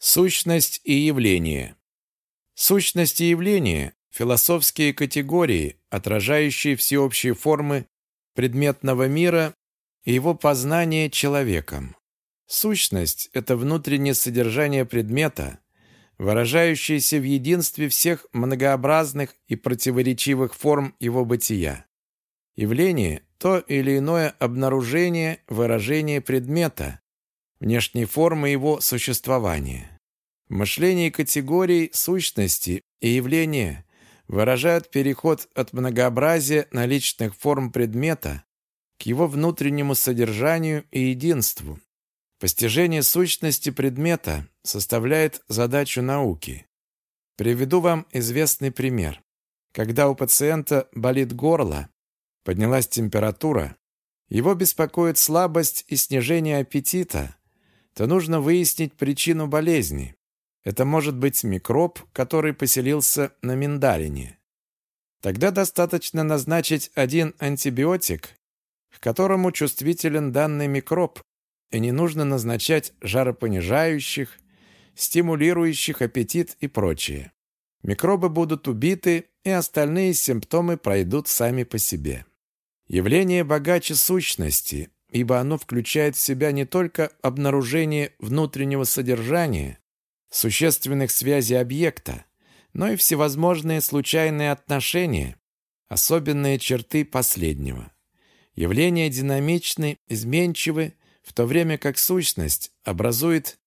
Сущность и явление. Сущность и явление – философские категории, отражающие всеобщие формы предметного мира и его познание человеком. Сущность – это внутреннее содержание предмета, выражающееся в единстве всех многообразных и противоречивых форм его бытия. Явление – то или иное обнаружение, выражение предмета, внешней формы его существования. В мышлении категорий сущности и явления выражают переход от многообразия наличных форм предмета к его внутреннему содержанию и единству. Постижение сущности предмета составляет задачу науки. Приведу вам известный пример. Когда у пациента болит горло, поднялась температура, его беспокоит слабость и снижение аппетита, то нужно выяснить причину болезни. Это может быть микроб, который поселился на миндалине. Тогда достаточно назначить один антибиотик, к которому чувствителен данный микроб, и не нужно назначать жаропонижающих, стимулирующих аппетит и прочее. Микробы будут убиты, и остальные симптомы пройдут сами по себе. Явление богаче сущности, ибо оно включает в себя не только обнаружение внутреннего содержания, существенных связей объекта, но и всевозможные случайные отношения, особенные черты последнего. Явления динамичны, изменчивы, в то время как сущность образует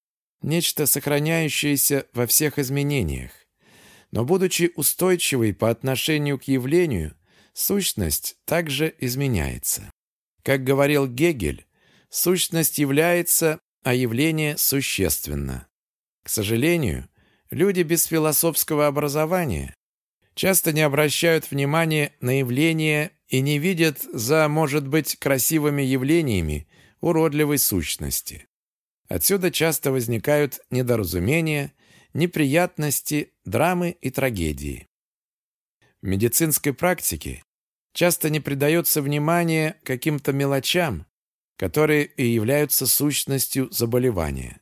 нечто сохраняющееся во всех изменениях. Но будучи устойчивой по отношению к явлению, сущность также изменяется. Как говорил Гегель, сущность является, а явление существенно. К сожалению, люди без философского образования часто не обращают внимания на явления и не видят за, может быть, красивыми явлениями уродливой сущности. Отсюда часто возникают недоразумения, неприятности, драмы и трагедии. В медицинской практике часто не придается внимания каким-то мелочам, которые и являются сущностью заболевания.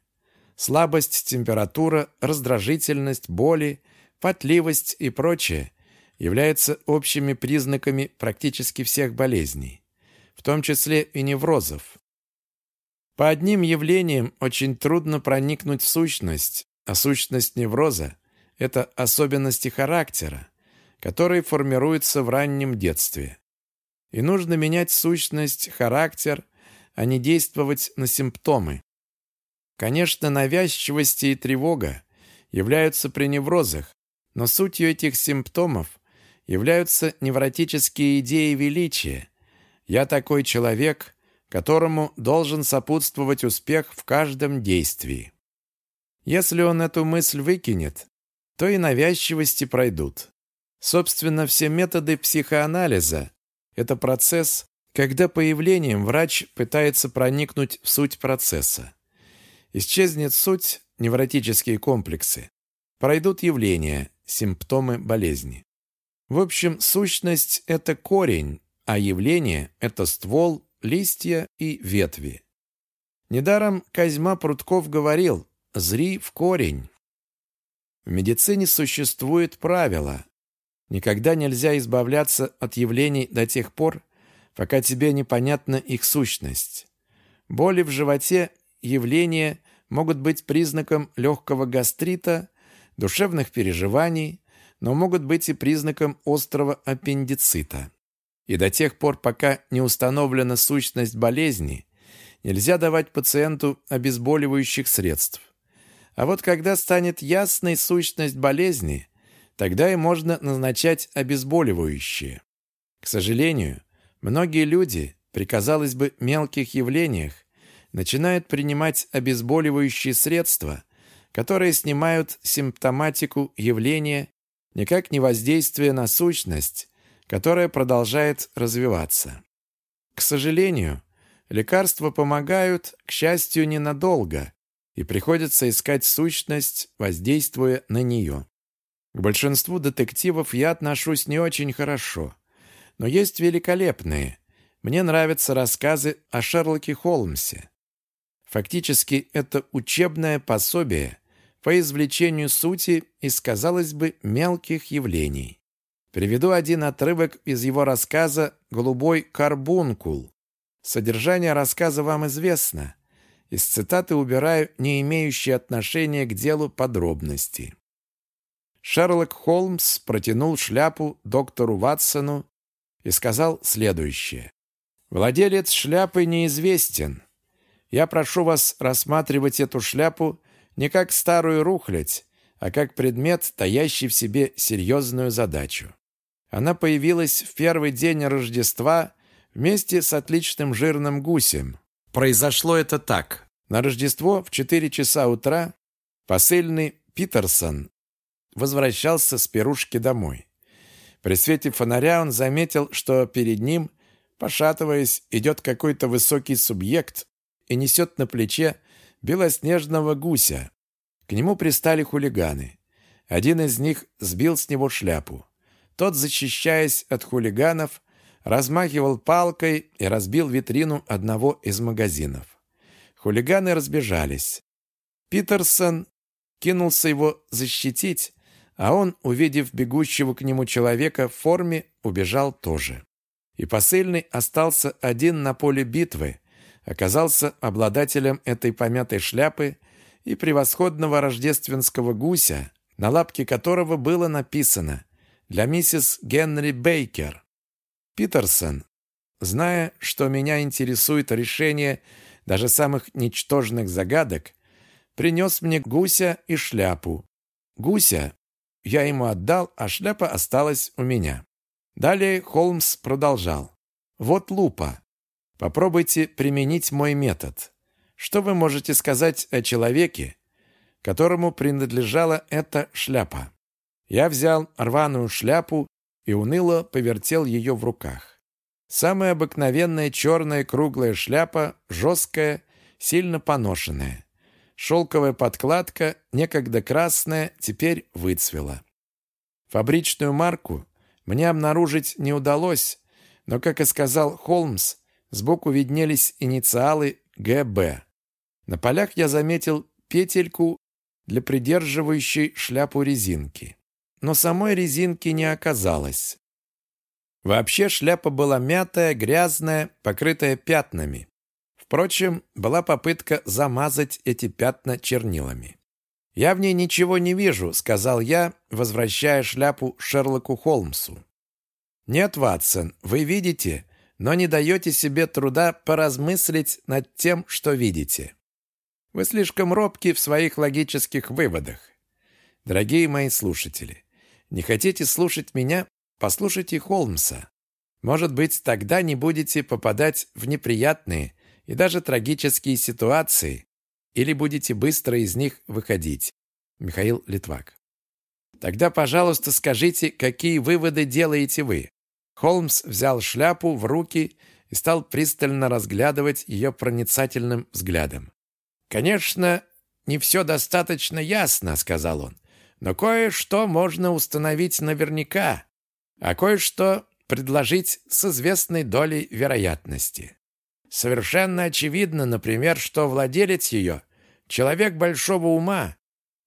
Слабость, температура, раздражительность, боли, потливость и прочее являются общими признаками практически всех болезней, в том числе и неврозов. По одним явлениям очень трудно проникнуть в сущность, а сущность невроза – это особенности характера, который формируется в раннем детстве. И нужно менять сущность, характер, а не действовать на симптомы. Конечно, навязчивость и тревога являются при неврозах, но сутью этих симптомов являются невротические идеи величия. Я такой человек, которому должен сопутствовать успех в каждом действии. Если он эту мысль выкинет, то и навязчивости пройдут. Собственно, все методы психоанализа – это процесс, когда появлением врач пытается проникнуть в суть процесса. Исчезнет суть, невротические комплексы, пройдут явления, симптомы болезни. В общем, сущность – это корень, а явление – это ствол, листья и ветви. Недаром Козьма Прутков говорил «зри в корень». В медицине существует правило Никогда нельзя избавляться от явлений до тех пор, пока тебе непонятна их сущность. Боли в животе, явления могут быть признаком легкого гастрита, душевных переживаний, но могут быть и признаком острого аппендицита. И до тех пор, пока не установлена сущность болезни, нельзя давать пациенту обезболивающих средств. А вот когда станет ясной сущность болезни, Тогда и можно назначать обезболивающие. К сожалению, многие люди при, казалось бы, мелких явлениях начинают принимать обезболивающие средства, которые снимают симптоматику явления, никак не воздействуя на сущность, которая продолжает развиваться. К сожалению, лекарства помогают, к счастью, ненадолго, и приходится искать сущность, воздействуя на нее. К большинству детективов я отношусь не очень хорошо. Но есть великолепные. Мне нравятся рассказы о Шерлоке Холмсе. Фактически это учебное пособие по извлечению сути из, казалось бы, мелких явлений. Приведу один отрывок из его рассказа «Голубой карбункул». Содержание рассказа вам известно. Из цитаты убираю не имеющие отношения к делу подробности. Шерлок Холмс протянул шляпу доктору Ватсону и сказал следующее. «Владелец шляпы неизвестен. Я прошу вас рассматривать эту шляпу не как старую рухлядь, а как предмет, таящий в себе серьезную задачу. Она появилась в первый день Рождества вместе с отличным жирным гусем. Произошло это так. На Рождество в 4 часа утра посыльный Питерсон возвращался с пирушки домой. При свете фонаря он заметил, что перед ним, пошатываясь, идет какой-то высокий субъект и несет на плече белоснежного гуся. К нему пристали хулиганы. Один из них сбил с него шляпу. Тот, защищаясь от хулиганов, размахивал палкой и разбил витрину одного из магазинов. Хулиганы разбежались. Питерсон кинулся его защитить, а он, увидев бегущего к нему человека в форме, убежал тоже. И посыльный остался один на поле битвы, оказался обладателем этой помятой шляпы и превосходного рождественского гуся, на лапке которого было написано «Для миссис Генри Бейкер». Питерсон, зная, что меня интересует решение даже самых ничтожных загадок, принес мне гуся и шляпу. Гуся я ему отдал, а шляпа осталась у меня. Далее Холмс продолжал. Вот лупа. Попробуйте применить мой метод. Что вы можете сказать о человеке, которому принадлежала эта шляпа? Я взял рваную шляпу и уныло повертел ее в руках. Самая обыкновенная черная круглая шляпа, жесткая, сильно поношенная. Шелковая подкладка, некогда красная, теперь выцвела. Фабричную марку мне обнаружить не удалось, но, как и сказал Холмс, сбоку виднелись инициалы ГБ. На полях я заметил петельку для придерживающей шляпу резинки. Но самой резинки не оказалось. Вообще шляпа была мятая, грязная, покрытая пятнами. Впрочем, была попытка замазать эти пятна чернилами. «Я в ней ничего не вижу», — сказал я, возвращая шляпу Шерлоку Холмсу. «Нет, Ватсон, вы видите, но не даете себе труда поразмыслить над тем, что видите. Вы слишком робки в своих логических выводах. Дорогие мои слушатели, не хотите слушать меня? Послушайте Холмса. Может быть, тогда не будете попадать в неприятные, и даже трагические ситуации, или будете быстро из них выходить. Михаил Литвак. Тогда, пожалуйста, скажите, какие выводы делаете вы? Холмс взял шляпу в руки и стал пристально разглядывать ее проницательным взглядом. «Конечно, не все достаточно ясно», — сказал он, «но кое-что можно установить наверняка, а кое-что предложить с известной долей вероятности. Совершенно очевидно, например, что владелец ее – человек большого ума,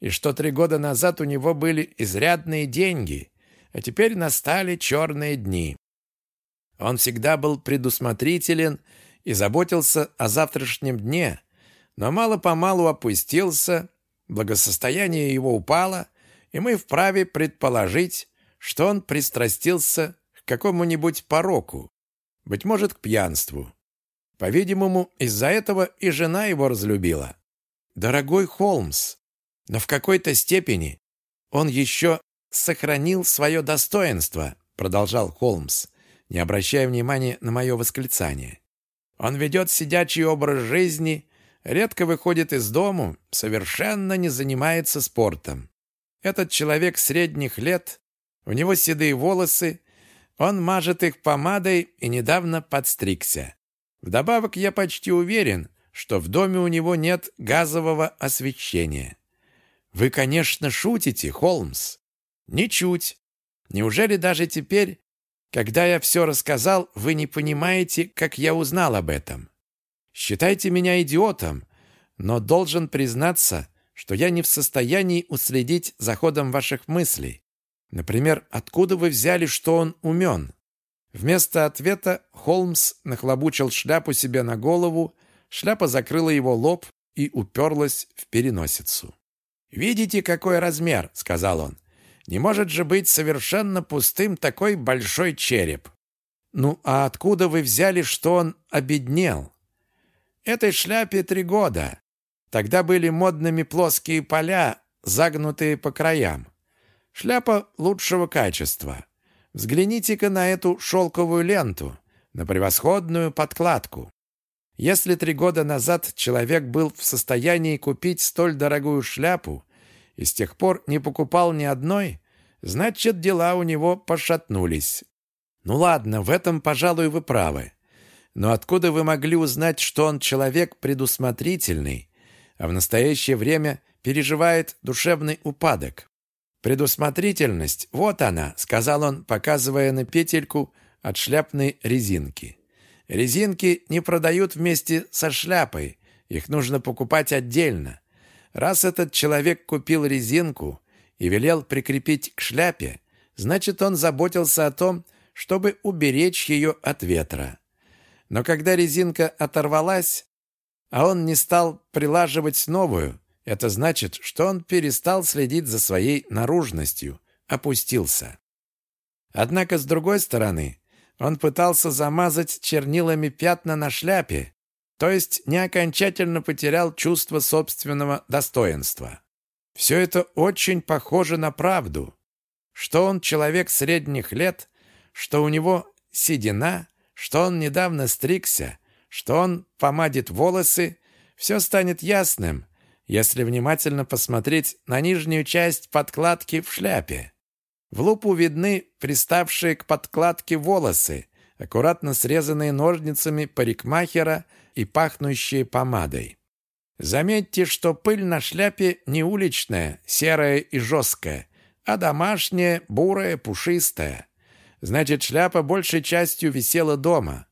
и что три года назад у него были изрядные деньги, а теперь настали черные дни. Он всегда был предусмотрителен и заботился о завтрашнем дне, но мало-помалу опустился, благосостояние его упало, и мы вправе предположить, что он пристрастился к какому-нибудь пороку, быть может, к пьянству. По-видимому, из-за этого и жена его разлюбила. Дорогой Холмс, но в какой-то степени он еще сохранил свое достоинство, продолжал Холмс, не обращая внимания на мое восклицание. Он ведет сидячий образ жизни, редко выходит из дому, совершенно не занимается спортом. Этот человек средних лет, у него седые волосы, он мажет их помадой и недавно подстригся. Вдобавок я почти уверен, что в доме у него нет газового освещения. Вы, конечно, шутите, Холмс. Ничуть. Неужели даже теперь, когда я все рассказал, вы не понимаете, как я узнал об этом? Считайте меня идиотом, но должен признаться, что я не в состоянии уследить за ходом ваших мыслей. Например, откуда вы взяли, что он умен? Вместо ответа Холмс нахлобучил шляпу себе на голову, шляпа закрыла его лоб и уперлась в переносицу. «Видите, какой размер?» — сказал он. «Не может же быть совершенно пустым такой большой череп». «Ну, а откуда вы взяли, что он обеднел?» «Этой шляпе три года. Тогда были модными плоские поля, загнутые по краям. Шляпа лучшего качества. Взгляните-ка на эту шелковую ленту, на превосходную подкладку. Если три года назад человек был в состоянии купить столь дорогую шляпу и с тех пор не покупал ни одной, значит, дела у него пошатнулись. Ну ладно, в этом, пожалуй, вы правы. Но откуда вы могли узнать, что он человек предусмотрительный а в настоящее время переживает душевный упадок. «Предусмотрительность, вот она», — сказал он, показывая на петельку от шляпной резинки. «Резинки не продают вместе со шляпой, их нужно покупать отдельно. Раз этот человек купил резинку и велел прикрепить к шляпе, значит, он заботился о том, чтобы уберечь ее от ветра. Но когда резинка оторвалась, а он не стал прилаживать новую, это значит, что он перестал следить за своей наружностью, опустился. Однако, с другой стороны, он пытался замазать чернилами пятна на шляпе, то есть не окончательно потерял чувство собственного достоинства. Все это очень похоже на правду, что он человек средних лет, что у него седина, что он недавно стригся, что он помадит волосы, все станет ясным, если внимательно посмотреть на нижнюю часть подкладки в шляпе. В лупу видны приставшие к подкладке волосы, аккуратно срезанные ножницами парикмахера и пахнущие помадой. Заметьте, что пыль на шляпе не уличная, серая и жесткая, а домашняя, бурая, пушистая. Значит, шляпа большей частью висела дома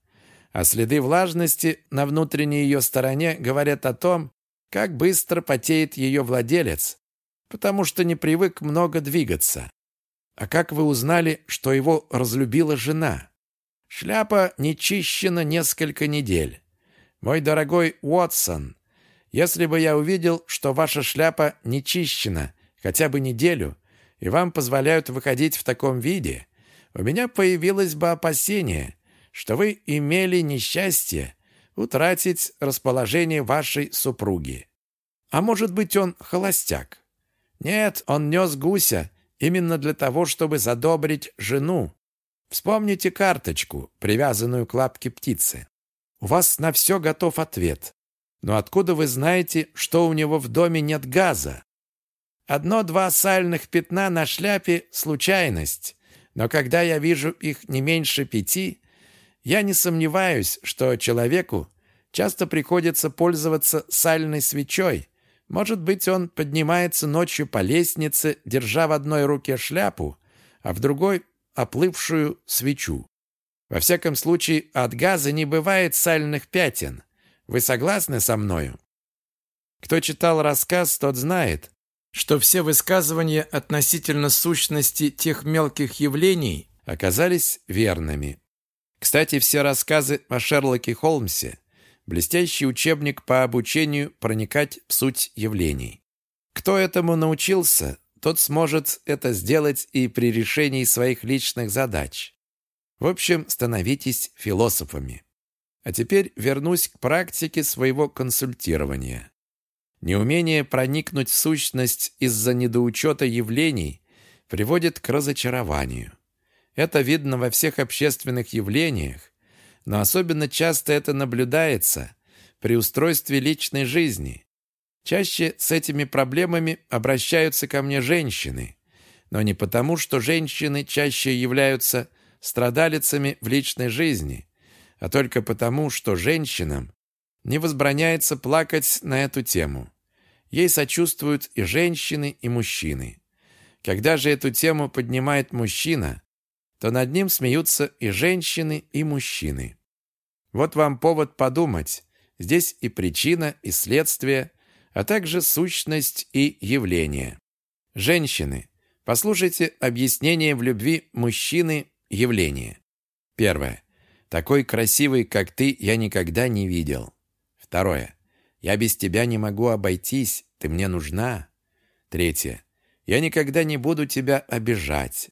а следы влажности на внутренней ее стороне говорят о том, как быстро потеет ее владелец, потому что не привык много двигаться. А как вы узнали, что его разлюбила жена? Шляпа не чищена несколько недель. Мой дорогой Уотсон, если бы я увидел, что ваша шляпа не чищена хотя бы неделю, и вам позволяют выходить в таком виде, у меня появилось бы опасение, что вы имели несчастье утратить расположение вашей супруги. А может быть, он холостяк? Нет, он нес гуся именно для того, чтобы задобрить жену. Вспомните карточку, привязанную к лапке птицы. У вас на все готов ответ. Но откуда вы знаете, что у него в доме нет газа? Одно-два сальных пятна на шляпе – случайность. Но когда я вижу их не меньше пяти, я не сомневаюсь, что человеку часто приходится пользоваться сальной свечой. Может быть, он поднимается ночью по лестнице, держа в одной руке шляпу, а в другой — оплывшую свечу. Во всяком случае, от газа не бывает сальных пятен. Вы согласны со мною? Кто читал рассказ, тот знает, что все высказывания относительно сущности тех мелких явлений оказались верными. Кстати, все рассказы о Шерлоке Холмсе – блестящий учебник по обучению проникать в суть явлений. Кто этому научился, тот сможет это сделать и при решении своих личных задач. В общем, становитесь философами. А теперь вернусь к практике своего консультирования. Неумение проникнуть в сущность из-за недоучета явлений приводит к разочарованию. Это видно во всех общественных явлениях, но особенно часто это наблюдается при устройстве личной жизни. Чаще с этими проблемами обращаются ко мне женщины, но не потому, что женщины чаще являются страдалицами в личной жизни, а только потому, что женщинам не возбраняется плакать на эту тему. Ей сочувствуют и женщины, и мужчины. Когда же эту тему поднимает мужчина, то над ним смеются и женщины, и мужчины. Вот вам повод подумать. Здесь и причина, и следствие, а также сущность и явление. Женщины, послушайте объяснение в любви мужчины явления. Первое. Такой красивый, как ты, я никогда не видел. Второе. Я без тебя не могу обойтись, ты мне нужна. Третье. Я никогда не буду тебя обижать.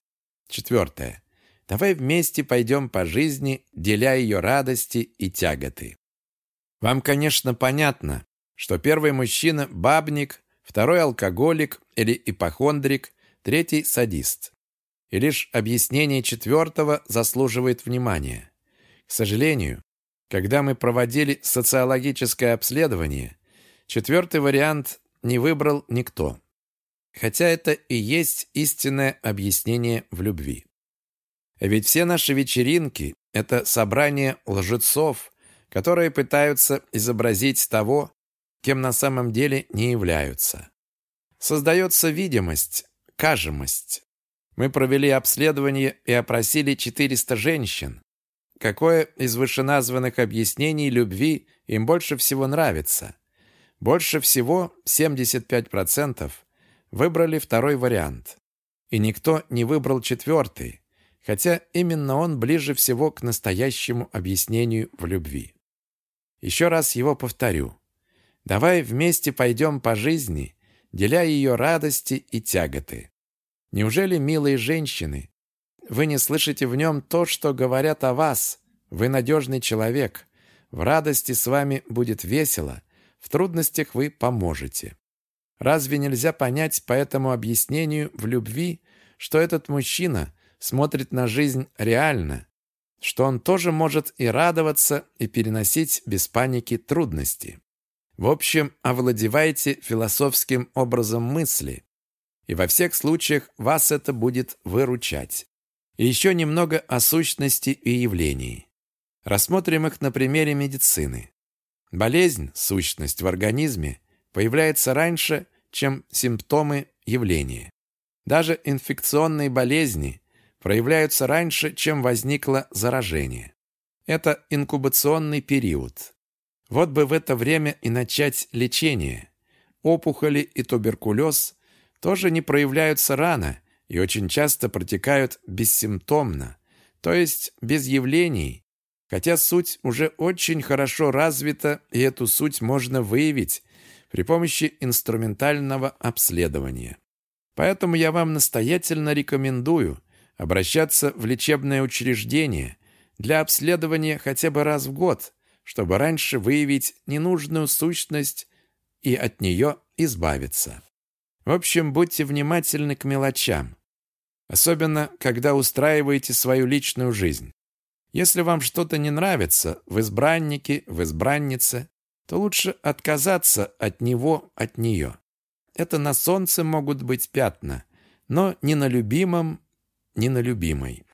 Четвертое. Давай вместе пойдем по жизни, деля ее радости и тяготы. Вам, конечно, понятно, что первый мужчина – бабник, второй – алкоголик или ипохондрик, третий – садист. И лишь объяснение четвертого заслуживает внимания. К сожалению, когда мы проводили социологическое обследование, четвертый вариант не выбрал никто. Хотя это и есть истинное объяснение в любви. Ведь все наши вечеринки – это собрание лжецов, которые пытаются изобразить того, кем на самом деле не являются. Создается видимость, кажемость. Мы провели обследование и опросили 400 женщин. Какое из вышеназванных объяснений любви им больше всего нравится? Больше всего, 75%, выбрали второй вариант. И никто не выбрал четвертый, хотя именно он ближе всего к настоящему объяснению в любви. Еще раз его повторю. Давай вместе пойдем по жизни, деля ее радости и тяготы. Неужели, милые женщины, вы не слышите в нем то, что говорят о вас? Вы надежный человек. В радости с вами будет весело, в трудностях вы поможете. Разве нельзя понять по этому объяснению в любви, что этот мужчина смотрит на жизнь реально, что он тоже может и радоваться, и переносить без паники трудности? В общем, овладевайте философским образом мысли, и во всех случаях вас это будет выручать. И еще немного о сущности и явлении. Рассмотрим их на примере медицины. Болезнь, сущность в организме, появляется раньше, чем симптомы явления. Даже инфекционные болезни проявляются раньше, чем возникло заражение. Это инкубационный период. Вот бы в это время и начать лечение. Опухоли и туберкулез тоже не проявляются рано и очень часто протекают бессимптомно, то есть без явлений, хотя суть уже очень хорошо развита, и эту суть можно выявить при помощи инструментального обследования. Поэтому я вам настоятельно рекомендую обращаться в лечебное учреждение для обследования хотя бы раз в год, чтобы раньше выявить ненужную сущность и от нее избавиться. В общем, будьте внимательны к мелочам, особенно когда устраиваете свою личную жизнь. Если вам что-то не нравится в избраннике, в избраннице, то лучше отказаться от него, от нее. Это на солнце могут быть пятна, но не на любимом, не на любимой.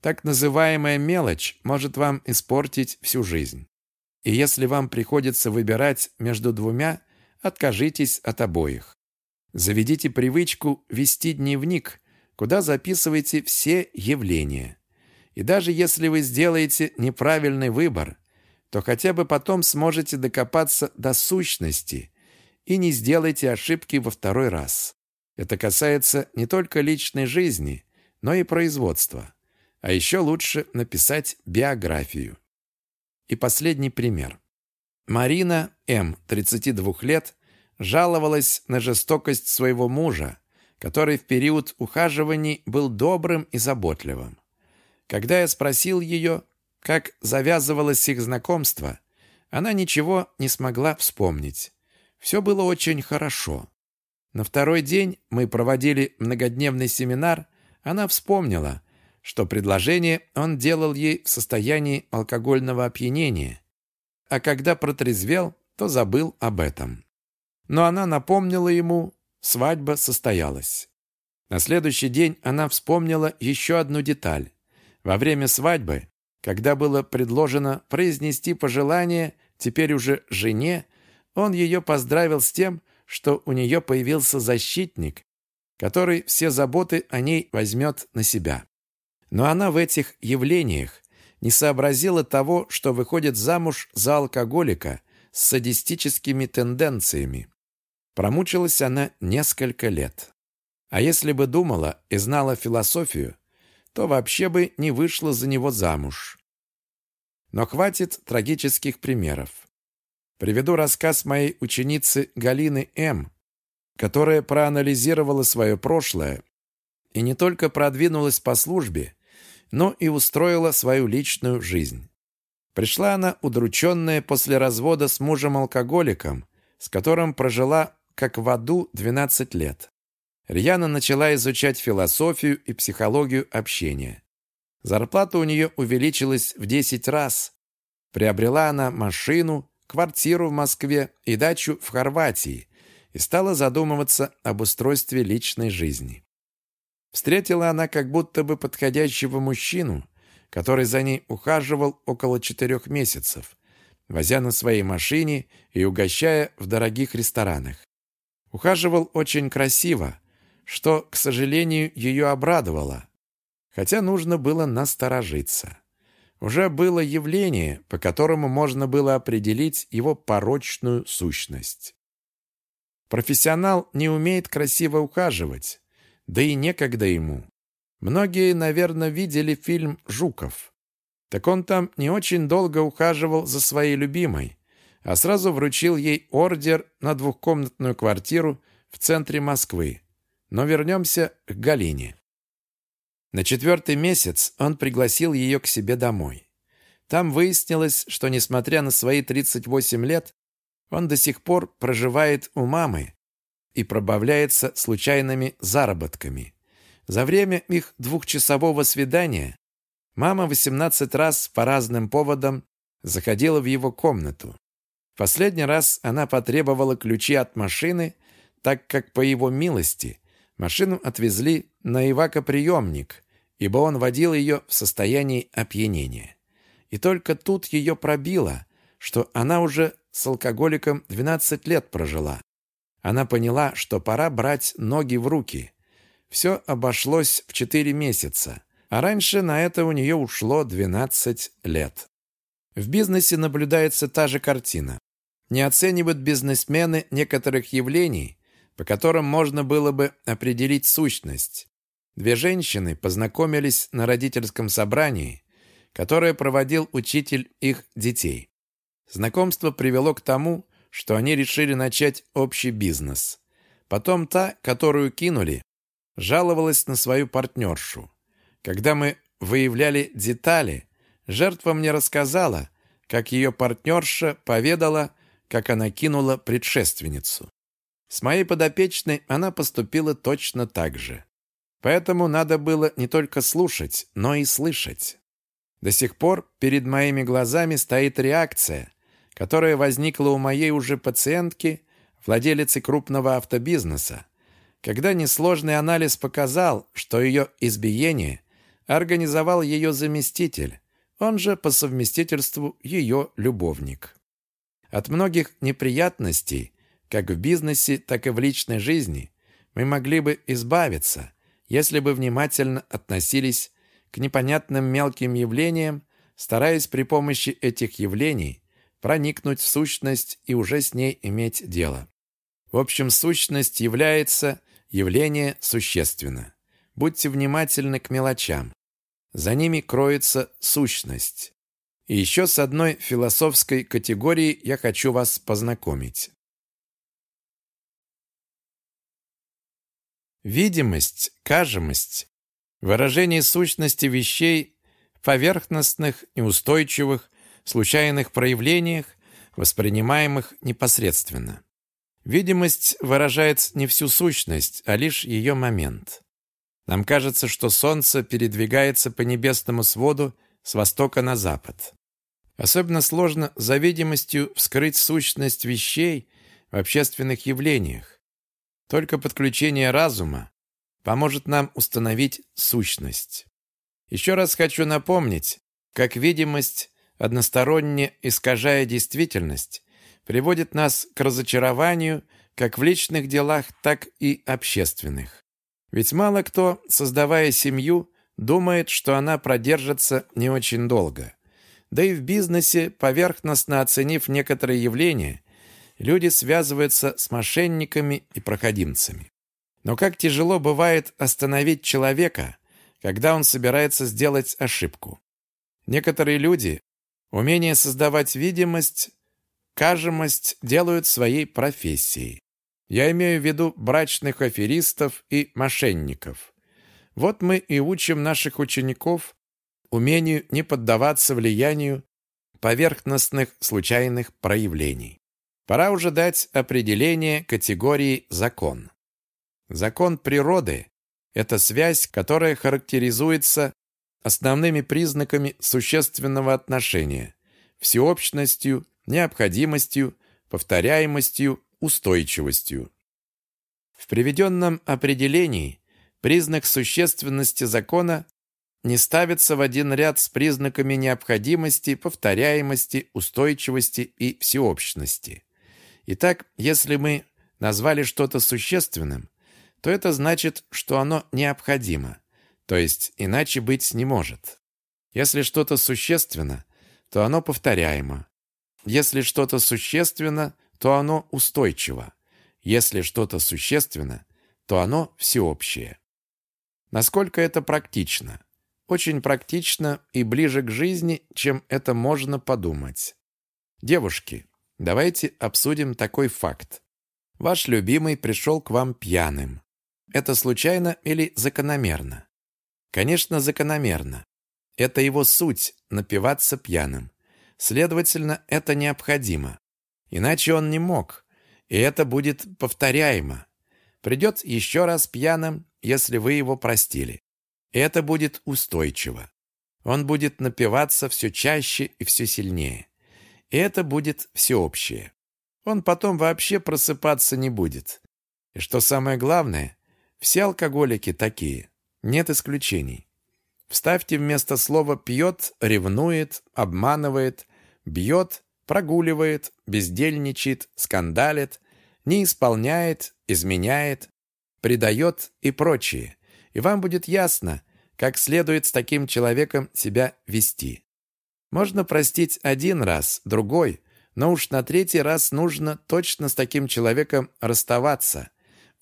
Так называемая мелочь может вам испортить всю жизнь. И если вам приходится выбирать между двумя, откажитесь от обоих. Заведите привычку вести дневник, куда записываете все явления. И даже если вы сделаете неправильный выбор, то хотя бы потом сможете докопаться до сущности и не сделайте ошибки во второй раз. Это касается не только личной жизни, но и производства. А еще лучше написать биографию. И последний пример. Марина М., 32 лет, жаловалась на жестокость своего мужа, который в период ухаживаний был добрым и заботливым. Когда я спросил ее, как завязывалось их знакомство, она ничего не смогла вспомнить. Все было очень хорошо. На второй день мы проводили многодневный семинар, она вспомнила, что предложение он делал ей в состоянии алкогольного опьянения, а когда протрезвел, то забыл об этом. Но она напомнила ему, свадьба состоялась. На следующий день она вспомнила еще одну деталь. Во время свадьбы, когда было предложено произнести пожелание теперь уже жене, он ее поздравил с тем, что у нее появился защитник, который все заботы о ней возьмет на себя. Но она в этих явлениях не сообразила того, что выходит замуж за алкоголика с садистическими тенденциями. Промучилась она несколько лет. А если бы думала и знала философию, то вообще бы не вышла за него замуж. Но хватит трагических примеров. Приведу рассказ моей ученицы Галины М., которая проанализировала свое прошлое и не только продвинулась по службе, но и устроила свою личную жизнь. Пришла она удрученная после развода с мужем-алкоголиком, с которым прожила как в аду 12 лет. Рьяна начала изучать философию и психологию общения. Зарплата у нее увеличилась в 10 раз. Приобрела она машину, квартиру в Москве и дачу в Хорватии и стала задумываться об устройстве личной жизни. Встретила она как будто бы подходящего мужчину, который за ней ухаживал около четырех месяцев, возя на своей машине и угощая в дорогих ресторанах. Ухаживал очень красиво, что, к сожалению, ее обрадовало, хотя нужно было насторожиться. Уже было явление, по которому можно было определить его порочную сущность. Профессионал не умеет красиво ухаживать, да и некогда ему. Многие, наверное, видели фильм «Жуков». Так он там не очень долго ухаживал за своей любимой, а сразу вручил ей ордер на двухкомнатную квартиру в центре Москвы. Но вернемся к Галине. На четвертый месяц он пригласил ее к себе домой. Там выяснилось, что, несмотря на свои 38 лет, он до сих пор проживает у мамы и пробавляется случайными заработками. За время их двухчасового свидания мама 18 раз по разным поводам заходила в его комнату. Последний раз она потребовала ключи от машины, так как, по его милости, машину отвезли на ивакоприемник, ибо он водил ее в состоянии опьянения. И только тут ее пробило, что она уже с алкоголиком 12 лет прожила. Она поняла, что пора брать ноги в руки. Все обошлось в 4 месяца, а раньше на это у нее ушло 12 лет. В бизнесе наблюдается та же картина. Не оценивают бизнесмены некоторых явлений, по которым можно было бы определить сущность. Две женщины познакомились на родительском собрании, которое проводил учитель их детей. Знакомство привело к тому, что они решили начать общий бизнес. Потом та, которую кинули, жаловалась на свою партнершу. Когда мы выявляли детали, жертва мне рассказала, как ее партнерша поведала, как она кинула предшественницу. С моей подопечной она поступила точно так же. Поэтому надо было не только слушать, но и слышать. До сих пор перед моими глазами стоит реакция, которая возникла у моей уже пациентки, владелицы крупного автобизнеса, когда несложный анализ показал, что ее избиение организовал ее заместитель, он же по совместительству ее любовник. От многих неприятностей, как в бизнесе, так и в личной жизни, мы могли бы избавиться, если бы внимательно относились к непонятным мелким явлениям, стараясь при помощи этих явлений проникнуть в сущность и уже с ней иметь дело. В общем, сущность является явление существенно. Будьте внимательны к мелочам. За ними кроется сущность. И еще с одной философской категорией я хочу вас познакомить. Видимость, кажемость, выражение сущности вещей в поверхностных, неустойчивых, случайных проявлениях, воспринимаемых непосредственно. Видимость выражает не всю сущность, а лишь ее момент. Нам кажется, что Солнце передвигается по небесному своду с востока на запад. Особенно сложно за видимостью вскрыть сущность вещей в общественных явлениях. Только подключение разума поможет нам установить сущность. Еще раз хочу напомнить, как видимость, односторонне искажая действительность, приводит нас к разочарованию как в личных делах, так и общественных. Ведь мало кто, создавая семью, думает, что она продержится не очень долго. Да и в бизнесе, поверхностно оценив некоторые явления, люди связываются с мошенниками и проходимцами. Но как тяжело бывает остановить человека, когда он собирается сделать ошибку. Некоторые люди умение создавать видимость, кажемость делают своей профессией. Я имею в виду брачных аферистов и мошенников. Вот мы и учим наших учеников умению не поддаваться влиянию поверхностных случайных проявлений. Пора уже дать определение категории «закон». Закон природы – это связь, которая характеризуется основными признаками существенного отношения – всеобщностью, необходимостью, повторяемостью, устойчивостью. В приведенном определении признак существенности закона не ставится в один ряд с признаками необходимости, повторяемости, устойчивости и всеобщности. Итак, если мы назвали что-то существенным, то это значит, что оно необходимо, то есть иначе быть не может. Если что-то существенно, то оно повторяемо. Если что-то существенно, то оно устойчиво. Если что-то существенно, то оно всеобщее. Насколько это практично? очень практично и ближе к жизни, чем это можно подумать. Девушки, давайте обсудим такой факт. Ваш любимый пришел к вам пьяным. Это случайно или закономерно? Конечно, закономерно. Это его суть – напиваться пьяным. Следовательно, это необходимо. Иначе он не мог. И это будет повторяемо. Придет еще раз пьяным, если вы его простили. Это будет устойчиво. Он будет напиваться все чаще и все сильнее. И это будет всеобщее. Он потом вообще просыпаться не будет. И что самое главное, все алкоголики такие. Нет исключений. Вставьте вместо слова «пьет», «ревнует», «обманывает», «бьет», «прогуливает», «бездельничает», «скандалит», «не исполняет», «изменяет», «предает» и прочее и вам будет ясно, как следует с таким человеком себя вести. Можно простить один раз, другой, но уж на третий раз нужно точно с таким человеком расставаться,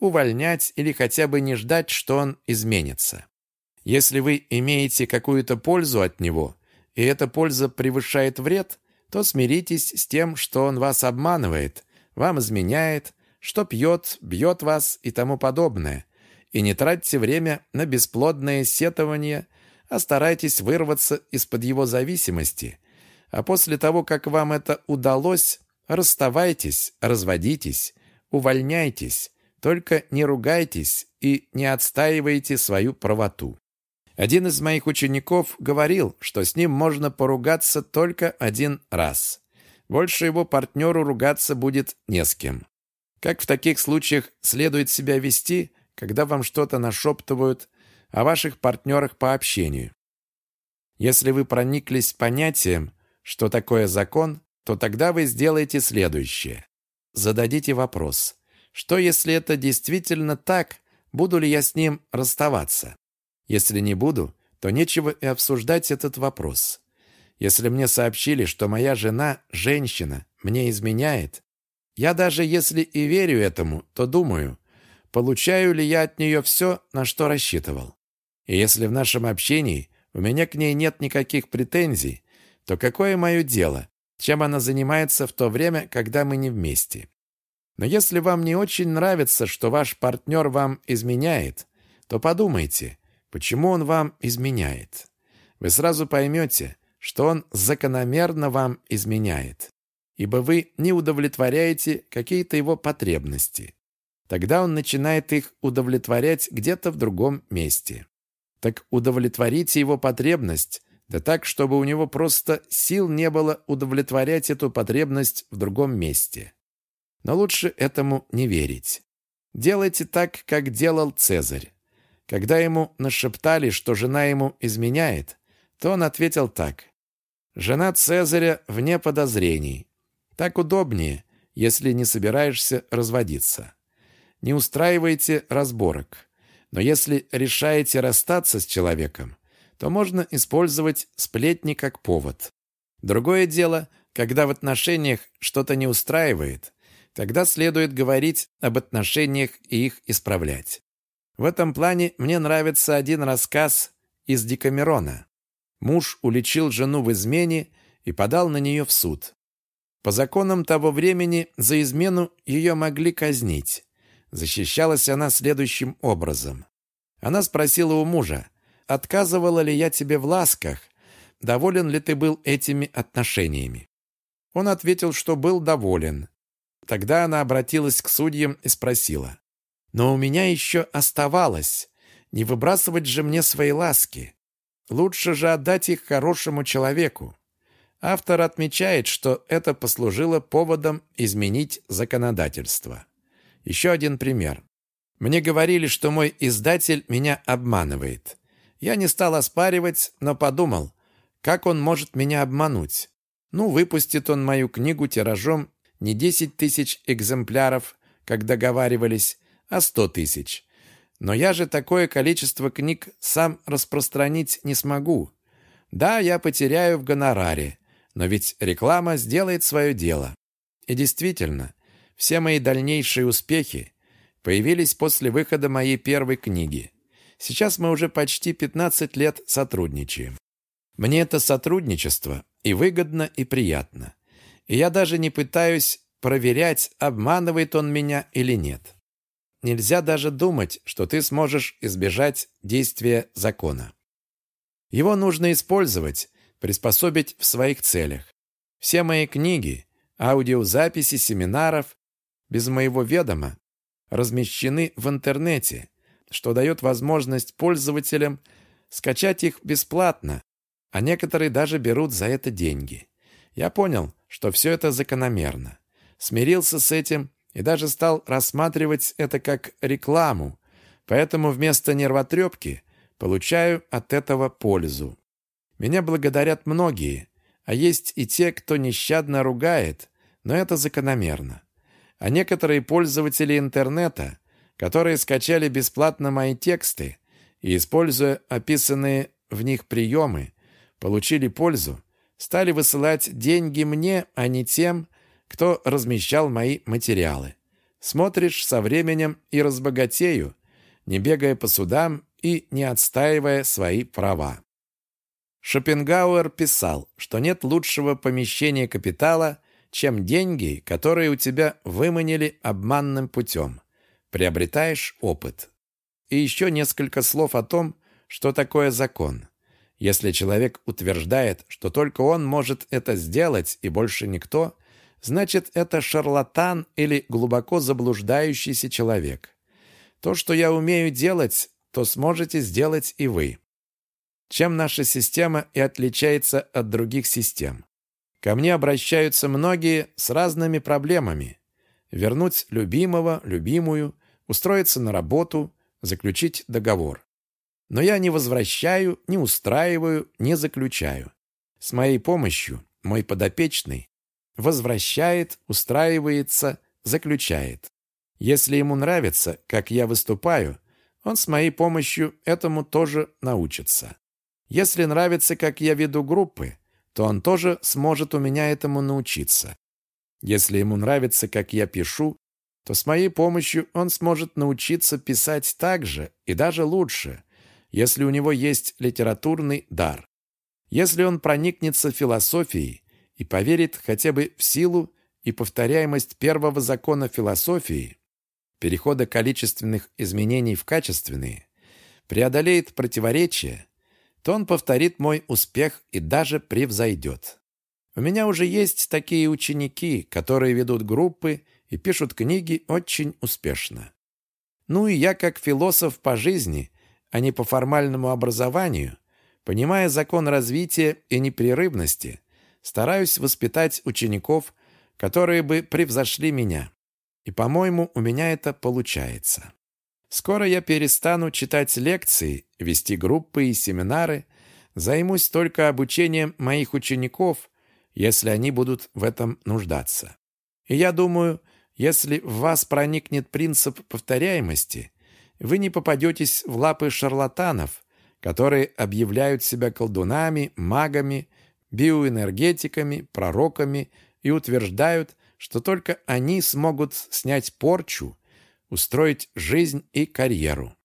увольнять или хотя бы не ждать, что он изменится. Если вы имеете какую-то пользу от него, и эта польза превышает вред, то смиритесь с тем, что он вас обманывает, вам изменяет, что пьет, бьет вас и тому подобное, и не тратьте время на бесплодное сетование, а старайтесь вырваться из-под его зависимости. А после того, как вам это удалось, расставайтесь, разводитесь, увольняйтесь, только не ругайтесь и не отстаивайте свою правоту. Один из моих учеников говорил, что с ним можно поругаться только один раз. Больше его партнеру ругаться будет не с кем. Как в таких случаях следует себя вести, когда вам что-то нашептывают о ваших партнерах по общению. Если вы прониклись понятием, что такое закон, то тогда вы сделаете следующее. Зададите вопрос. Что, если это действительно так, буду ли я с ним расставаться? Если не буду, то нечего и обсуждать этот вопрос. Если мне сообщили, что моя жена, женщина, мне изменяет, я даже если и верю этому, то думаю, получаю ли я от нее все, на что рассчитывал. И если в нашем общении у меня к ней нет никаких претензий, то какое мое дело, чем она занимается в то время, когда мы не вместе? Но если вам не очень нравится, что ваш партнер вам изменяет, то подумайте, почему он вам изменяет. Вы сразу поймете, что он закономерно вам изменяет, ибо вы не удовлетворяете какие-то его потребности. Тогда он начинает их удовлетворять где-то в другом месте. Так удовлетворите его потребность, да так, чтобы у него просто сил не было удовлетворять эту потребность в другом месте. Но лучше этому не верить. Делайте так, как делал Цезарь. Когда ему нашептали, что жена ему изменяет, то он ответил так. «Жена Цезаря вне подозрений. Так удобнее, если не собираешься разводиться» не устраивайте разборок. Но если решаете расстаться с человеком, то можно использовать сплетни как повод. Другое дело, когда в отношениях что-то не устраивает, тогда следует говорить об отношениях и их исправлять. В этом плане мне нравится один рассказ из Декамерона. Муж уличил жену в измене и подал на нее в суд. По законам того времени за измену ее могли казнить. Защищалась она следующим образом. Она спросила у мужа, «Отказывала ли я тебе в ласках? Доволен ли ты был этими отношениями?» Он ответил, что был доволен. Тогда она обратилась к судьям и спросила, «Но у меня еще оставалось. Не выбрасывать же мне свои ласки. Лучше же отдать их хорошему человеку». Автор отмечает, что это послужило поводом изменить законодательство. Еще один пример. Мне говорили, что мой издатель меня обманывает. Я не стал оспаривать, но подумал, как он может меня обмануть. Ну, выпустит он мою книгу тиражом не 10 тысяч экземпляров, как договаривались, а 100 тысяч. Но я же такое количество книг сам распространить не смогу. Да, я потеряю в гонораре, но ведь реклама сделает свое дело. И действительно, все мои дальнейшие успехи появились после выхода моей первой книги. Сейчас мы уже почти 15 лет сотрудничаем. Мне это сотрудничество и выгодно, и приятно. Я даже не пытаюсь проверять, обманывает он меня или нет. Нельзя даже думать, что ты сможешь избежать действия закона. Его нужно использовать, приспособить в своих целях. Все мои книги, аудиозаписи семинаров без моего ведома размещены в интернете, что дает возможность пользователям скачать их бесплатно, а некоторые даже берут за это деньги. Я понял, что все это закономерно. Смирился с этим и даже стал рассматривать это как рекламу, поэтому вместо нервотрепки получаю от этого пользу. Меня благодарят многие, а есть и те, кто нещадно ругает, но это закономерно. А некоторые пользователи интернета, которые скачали бесплатно мои тексты и, используя описанные в них приемы, получили пользу, стали высылать деньги мне, а не тем, кто размещал мои материалы. Смотришь со временем и разбогатею, не бегая по судам и не отстаивая свои права. Шопенгауэр писал, что нет лучшего помещения капитала, чем деньги, которые у тебя выманили обманным путем. Приобретаешь опыт. И еще несколько слов о том, что такое закон. Если человек утверждает, что только он может это сделать и больше никто, значит, это шарлатан или глубоко заблуждающийся человек. То, что я умею делать, то сможете сделать и вы чем наша система и отличается от других систем. Ко мне обращаются многие с разными проблемами. Вернуть любимого, любимую, устроиться на работу, заключить договор. Но я не возвращаю, не устраиваю, не заключаю. С моей помощью мой подопечный возвращает, устраивается, заключает. Если ему нравится, как я выступаю, он с моей помощью этому тоже научится. Если нравится, как я веду группы, то он тоже сможет у меня этому научиться. Если ему нравится, как я пишу, то с моей помощью он сможет научиться писать так же и даже лучше, если у него есть литературный дар. Если он проникнется философией и поверит хотя бы в силу и повторяемость первого закона философии, перехода количественных изменений в качественные, преодолеет противоречия, то он повторит мой успех и даже превзойдет. У меня уже есть такие ученики, которые ведут группы и пишут книги очень успешно. Ну и я как философ по жизни, а не по формальному образованию, понимая закон развития и непрерывности, стараюсь воспитать учеников, которые бы превзошли меня. И, по-моему, у меня это получается. Скоро я перестану читать лекции, вести группы и семинары, займусь только обучением моих учеников, если они будут в этом нуждаться. И я думаю, если в вас проникнет принцип повторяемости, вы не попадетесь в лапы шарлатанов, которые объявляют себя колдунами, магами, биоэнергетиками, пророками и утверждают, что только они смогут снять порчу, устроить жизнь и карьеру.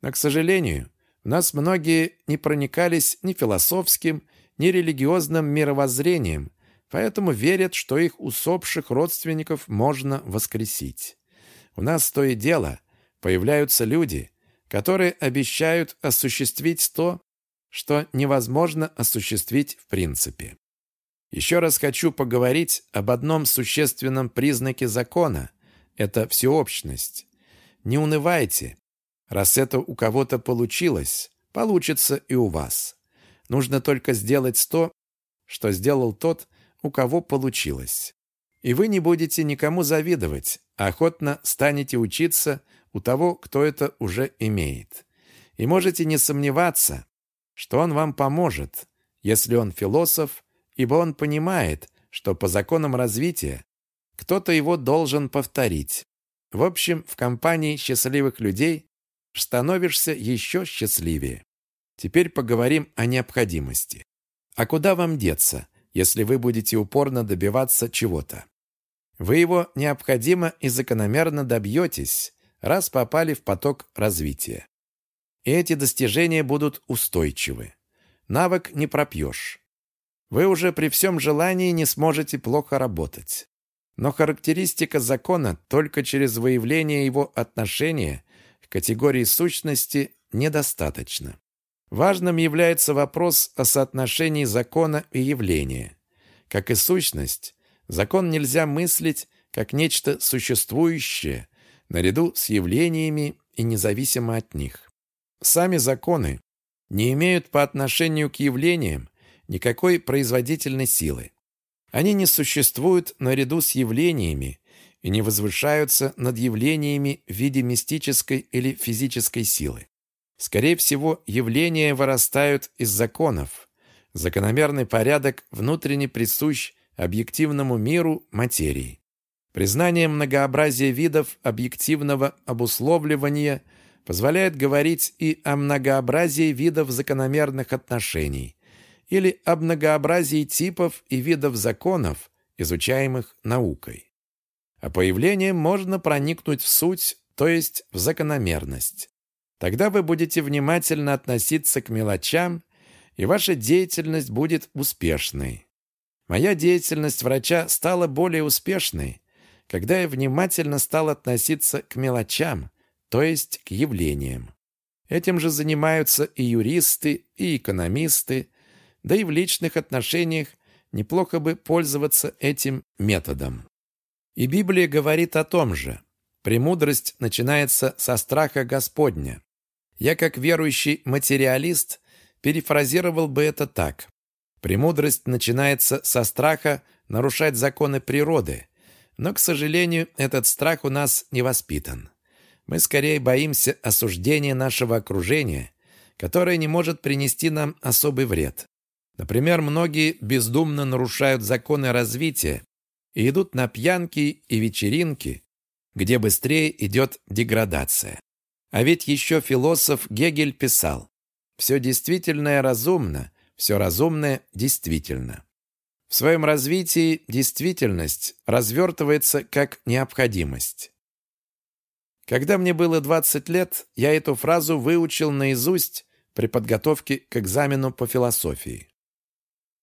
Но, к сожалению, у нас многие не проникались ни философским, ни религиозным мировоззрением, поэтому верят, что их усопших родственников можно воскресить. У нас то и дело появляются люди, которые обещают осуществить то, что невозможно осуществить в принципе. Еще раз хочу поговорить об одном существенном признаке закона – это всеобщность. Не унывайте. Раз это у кого-то получилось, получится и у вас. Нужно только сделать то, что сделал тот, у кого получилось. И вы не будете никому завидовать, а охотно станете учиться у того, кто это уже имеет. И можете не сомневаться, что он вам поможет, если он философ, ибо он понимает, что по законам развития кто-то его должен повторить. В общем, в компании счастливых людей становишься еще счастливее. Теперь поговорим о необходимости. А куда вам деться, если вы будете упорно добиваться чего-то? Вы его необходимо и закономерно добьетесь, раз попали в поток развития. И эти достижения будут устойчивы. Навык не пропьешь. Вы уже при всем желании не сможете плохо работать. Но характеристика закона только через выявление его отношения к категории сущности недостаточно. Важным является вопрос о соотношении закона и явления. Как и сущность, закон нельзя мыслить как нечто существующее наряду с явлениями и независимо от них. Сами законы не имеют по отношению к явлениям никакой производительной силы. Они не существуют наряду с явлениями и не возвышаются над явлениями в виде мистической или физической силы. Скорее всего, явления вырастают из законов. Закономерный порядок внутренне присущ объективному миру материи. Признание многообразия видов объективного обусловливания позволяет говорить и о многообразии видов закономерных отношений, или о многообразии типов и видов законов, изучаемых наукой. А появлением можно проникнуть в суть, то есть в закономерность. Тогда вы будете внимательно относиться к мелочам, и ваша деятельность будет успешной. Моя деятельность врача стала более успешной, когда я внимательно стал относиться к мелочам, то есть к явлениям. Этим же занимаются и юристы, и экономисты, да и в личных отношениях неплохо бы пользоваться этим методом. И Библия говорит о том же. Премудрость начинается со страха Господня. Я, как верующий материалист, перефразировал бы это так. Премудрость начинается со страха нарушать законы природы, но, к сожалению, этот страх у нас не воспитан. Мы скорее боимся осуждения нашего окружения, которое не может принести нам особый вред. Например, многие бездумно нарушают законы развития и идут на пьянки и вечеринки, где быстрее идет деградация. А ведь еще философ Гегель писал «Все действительное разумно, все разумное действительно». В своем развитии действительность развертывается как необходимость. Когда мне было 20 лет, я эту фразу выучил наизусть при подготовке к экзамену по философии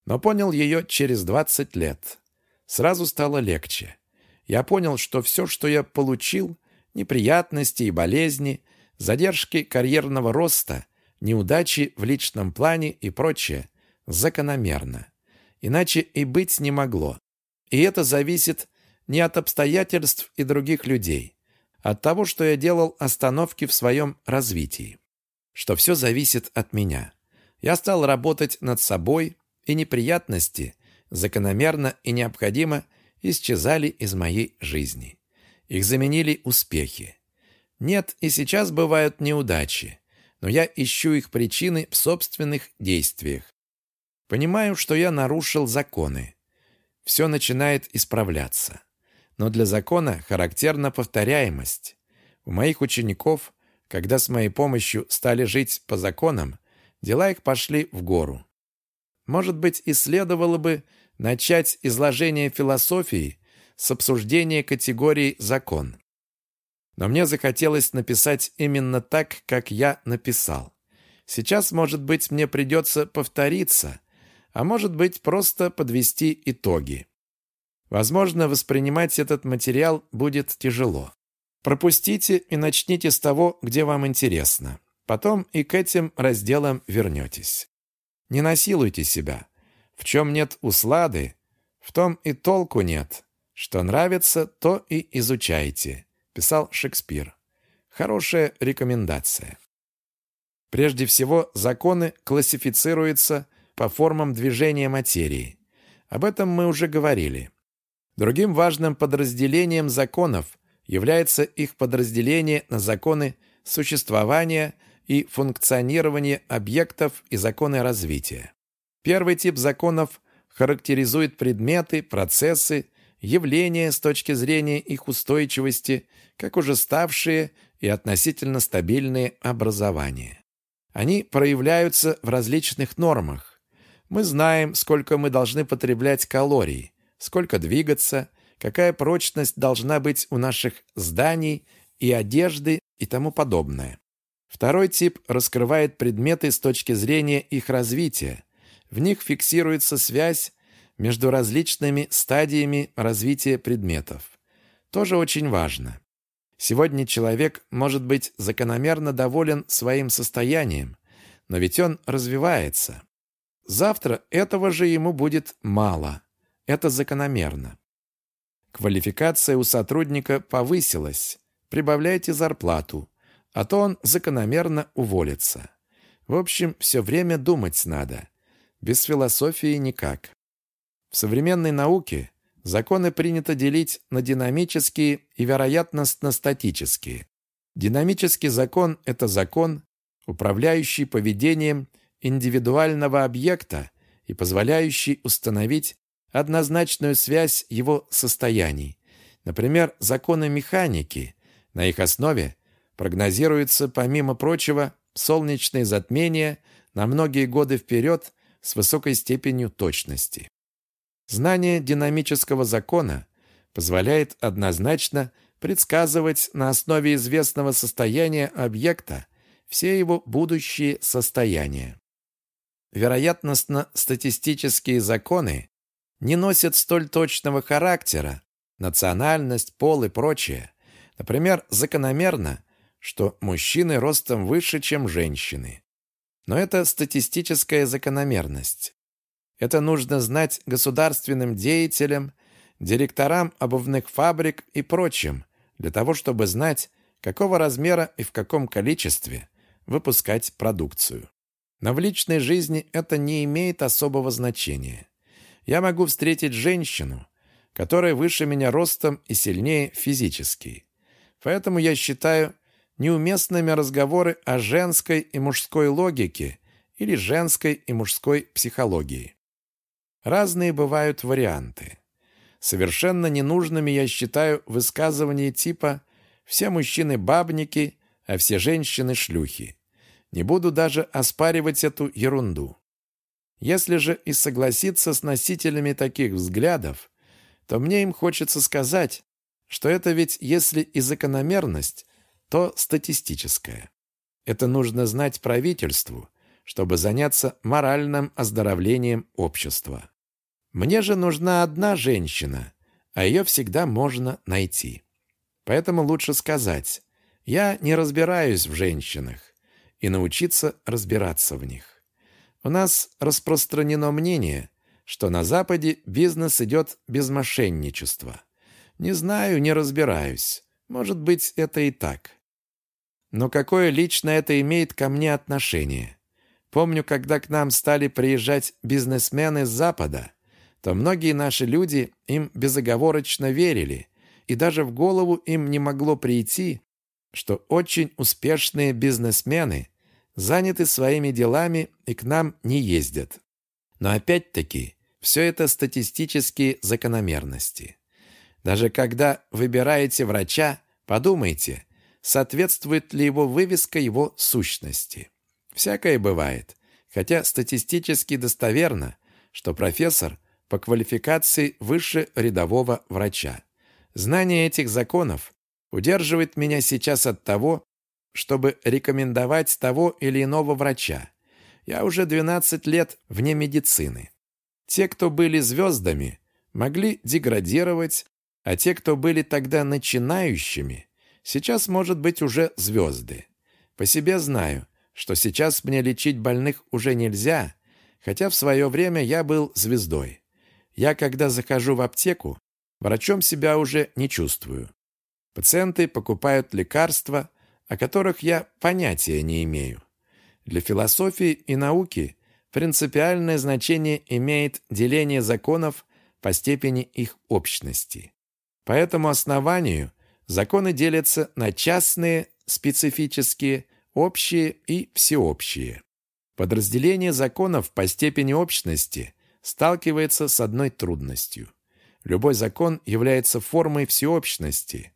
но понял ее через 20 лет. Сразу стало легче. Я понял, что все, что я получил, неприятности и болезни, задержки карьерного роста, неудачи в личном плане и прочее, закономерно. Иначе и быть не могло. И это зависит не от обстоятельств и других людей, а от того, что я делал остановки в своем развитии. Что все зависит от меня. Я стал работать над собой, и неприятности закономерно и необходимо исчезали из моей жизни. Их заменили успехи. Нет, и сейчас бывают неудачи, но я ищу их причины в собственных действиях. Понимаю, что я нарушил законы. Все начинает исправляться. Но для закона характерна повторяемость. У моих учеников, когда с моей помощью стали жить по законам, дела их пошли в гору. Может быть, и следовало бы начать изложение философии с обсуждения категории «закон». Но мне захотелось написать именно так, как я написал. Сейчас, может быть, мне придется повториться, а может быть, просто подвести итоги. Возможно, воспринимать этот материал будет тяжело. Пропустите и начните с того, где вам интересно. Потом и к этим разделам вернетесь. Не насилуйте себя. В чем нет услады, в том и толку нет. Что нравится, то и изучайте, писал Шекспир. Хорошая рекомендация. Прежде всего, законы классифицируются по формам движения материи. Об этом мы уже говорили. Другим важным подразделением законов является их подразделение на законы существования и функционирования объектов и законы развития. Первый тип законов характеризует предметы, процессы, явления с точки зрения их устойчивости, как уже ставшие и относительно стабильные образования. Они проявляются в различных нормах. Мы знаем, сколько мы должны потреблять калорий, сколько двигаться, какая прочность должна быть у наших зданий и одежды и тому подобное. Второй тип раскрывает предметы с точки зрения их развития. В них фиксируется связь между различными стадиями развития предметов. Тоже очень важно. Сегодня человек может быть закономерно доволен своим состоянием, но ведь он развивается. Завтра этого же ему будет мало. Это закономерно. Квалификация у сотрудника повысилась. Прибавляйте зарплату, а то он закономерно уволится. В общем, все время думать надо. Без философии никак. В современной науке законы принято делить на динамические и вероятностно-статические. Динамический закон – это закон, управляющий поведением индивидуального объекта и позволяющий установить однозначную связь его состояний. Например, законы механики. На их основе прогнозируется, помимо прочего, солнечные затмения на многие годы вперед с высокой степенью точности. Знание динамического закона позволяет однозначно предсказывать на основе известного состояния объекта все его будущие состояния. Вероятностно-статистические законы не носят столь точного характера, национальность, пол и прочее. Например, закономерно, что мужчины ростом выше, чем женщины. Но это статистическая закономерность. Это нужно знать государственным деятелям, директорам обувных фабрик и прочим, для того, чтобы знать, какого размера и в каком количестве выпускать продукцию. Но в личной жизни это не имеет особого значения. Я могу встретить женщину, которая выше меня ростом и сильнее физически. Поэтому я считаю неуместными разговоры о женской и мужской логике или женской и мужской психологии. Разные бывают варианты. Совершенно ненужными я считаю высказывания типа «все мужчины бабники, а все женщины шлюхи». Не буду даже оспаривать эту ерунду. Если же и согласиться с носителями таких взглядов, то мне им хочется сказать, что это ведь если и закономерность, то статистическая. Это нужно знать правительству, чтобы заняться моральным оздоровлением общества. Мне же нужна одна женщина, а ее всегда можно найти. Поэтому лучше сказать, я не разбираюсь в женщинах, и научиться разбираться в них. У нас распространено мнение, что на Западе бизнес идет без мошенничества. Не знаю, не разбираюсь. Может быть, это и так. Но какое лично это имеет ко мне отношение? Помню, когда к нам стали приезжать бизнесмены с Запада, то многие наши люди им безоговорочно верили, и даже в голову им не могло прийти, что очень успешные бизнесмены заняты своими делами и к нам не ездят. Но опять-таки, все это статистические закономерности. Даже когда выбираете врача, подумайте, соответствует ли его вывеска его сущности. Всякое бывает, хотя статистически достоверно, что профессор по квалификации выше рядового врача. Знание этих законов удерживает меня сейчас от того, чтобы рекомендовать того или иного врача. Я уже 12 лет вне медицины. Те, кто были звездами, могли деградировать, а те, кто были тогда начинающими, сейчас, может быть, уже звезды. По себе знаю, что сейчас мне лечить больных уже нельзя, хотя в свое время я был звездой. Я, когда захожу в аптеку, врачом себя уже не чувствую. Пациенты покупают лекарства, о которых я понятия не имею. Для философии и науки принципиальное значение имеет деление законов по степени их общности. По этому основанию законы делятся на частные, специфические, общие и всеобщие. Подразделение законов по степени общности сталкивается с одной трудностью. Любой закон является формой всеобщности.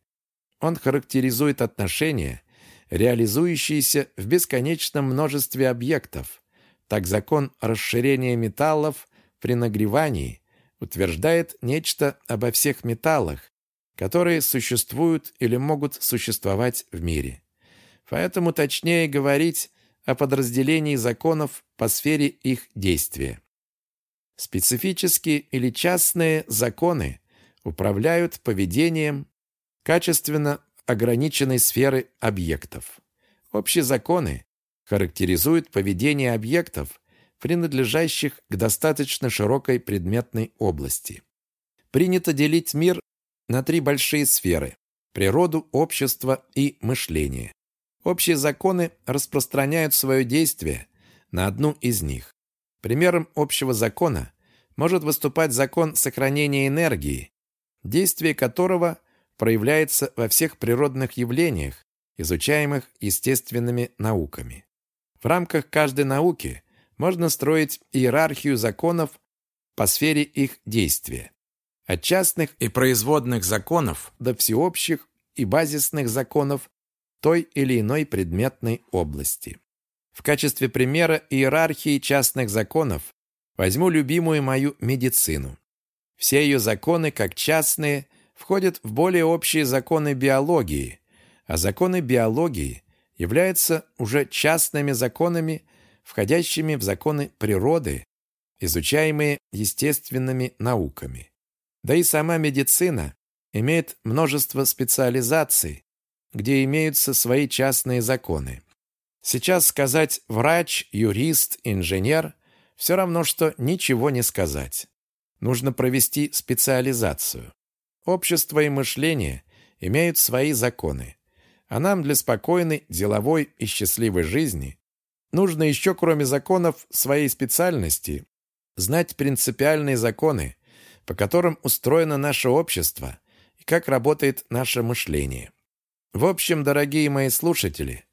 Он характеризует отношения, реализующиеся в бесконечном множестве объектов. Так закон расширения металлов при нагревании утверждает нечто обо всех металлах, которые существуют или могут существовать в мире. Поэтому точнее говорить о подразделении законов по сфере их действия. Специфические или частные законы управляют поведением качественно ограниченной сферы объектов. Общие законы характеризуют поведение объектов, принадлежащих к достаточно широкой предметной области. Принято делить мир на три большие сферы – природу, общество и мышление. Общие законы распространяют свое действие на одну из них. Примером общего закона может выступать закон сохранения энергии, действие которого проявляется во всех природных явлениях, изучаемых естественными науками. В рамках каждой науки можно строить иерархию законов по сфере их действия. От частных и производных законов до всеобщих и базисных законов той или иной предметной области. В качестве примера иерархии частных законов возьму любимую мою медицину. Все ее законы, как частные, входят в более общие законы биологии, а законы биологии являются уже частными законами, входящими в законы природы, изучаемые естественными науками. Да и сама медицина имеет множество специализаций, где имеются свои частные законы. Сейчас сказать «врач», «юрист», «инженер» все равно, что ничего не сказать. Нужно провести специализацию. Общество и мышление имеют свои законы. А нам для спокойной, деловой и счастливой жизни нужно еще, кроме законов своей специальности, знать принципиальные законы, по которым устроено наше общество и как работает наше мышление. В общем, дорогие мои слушатели,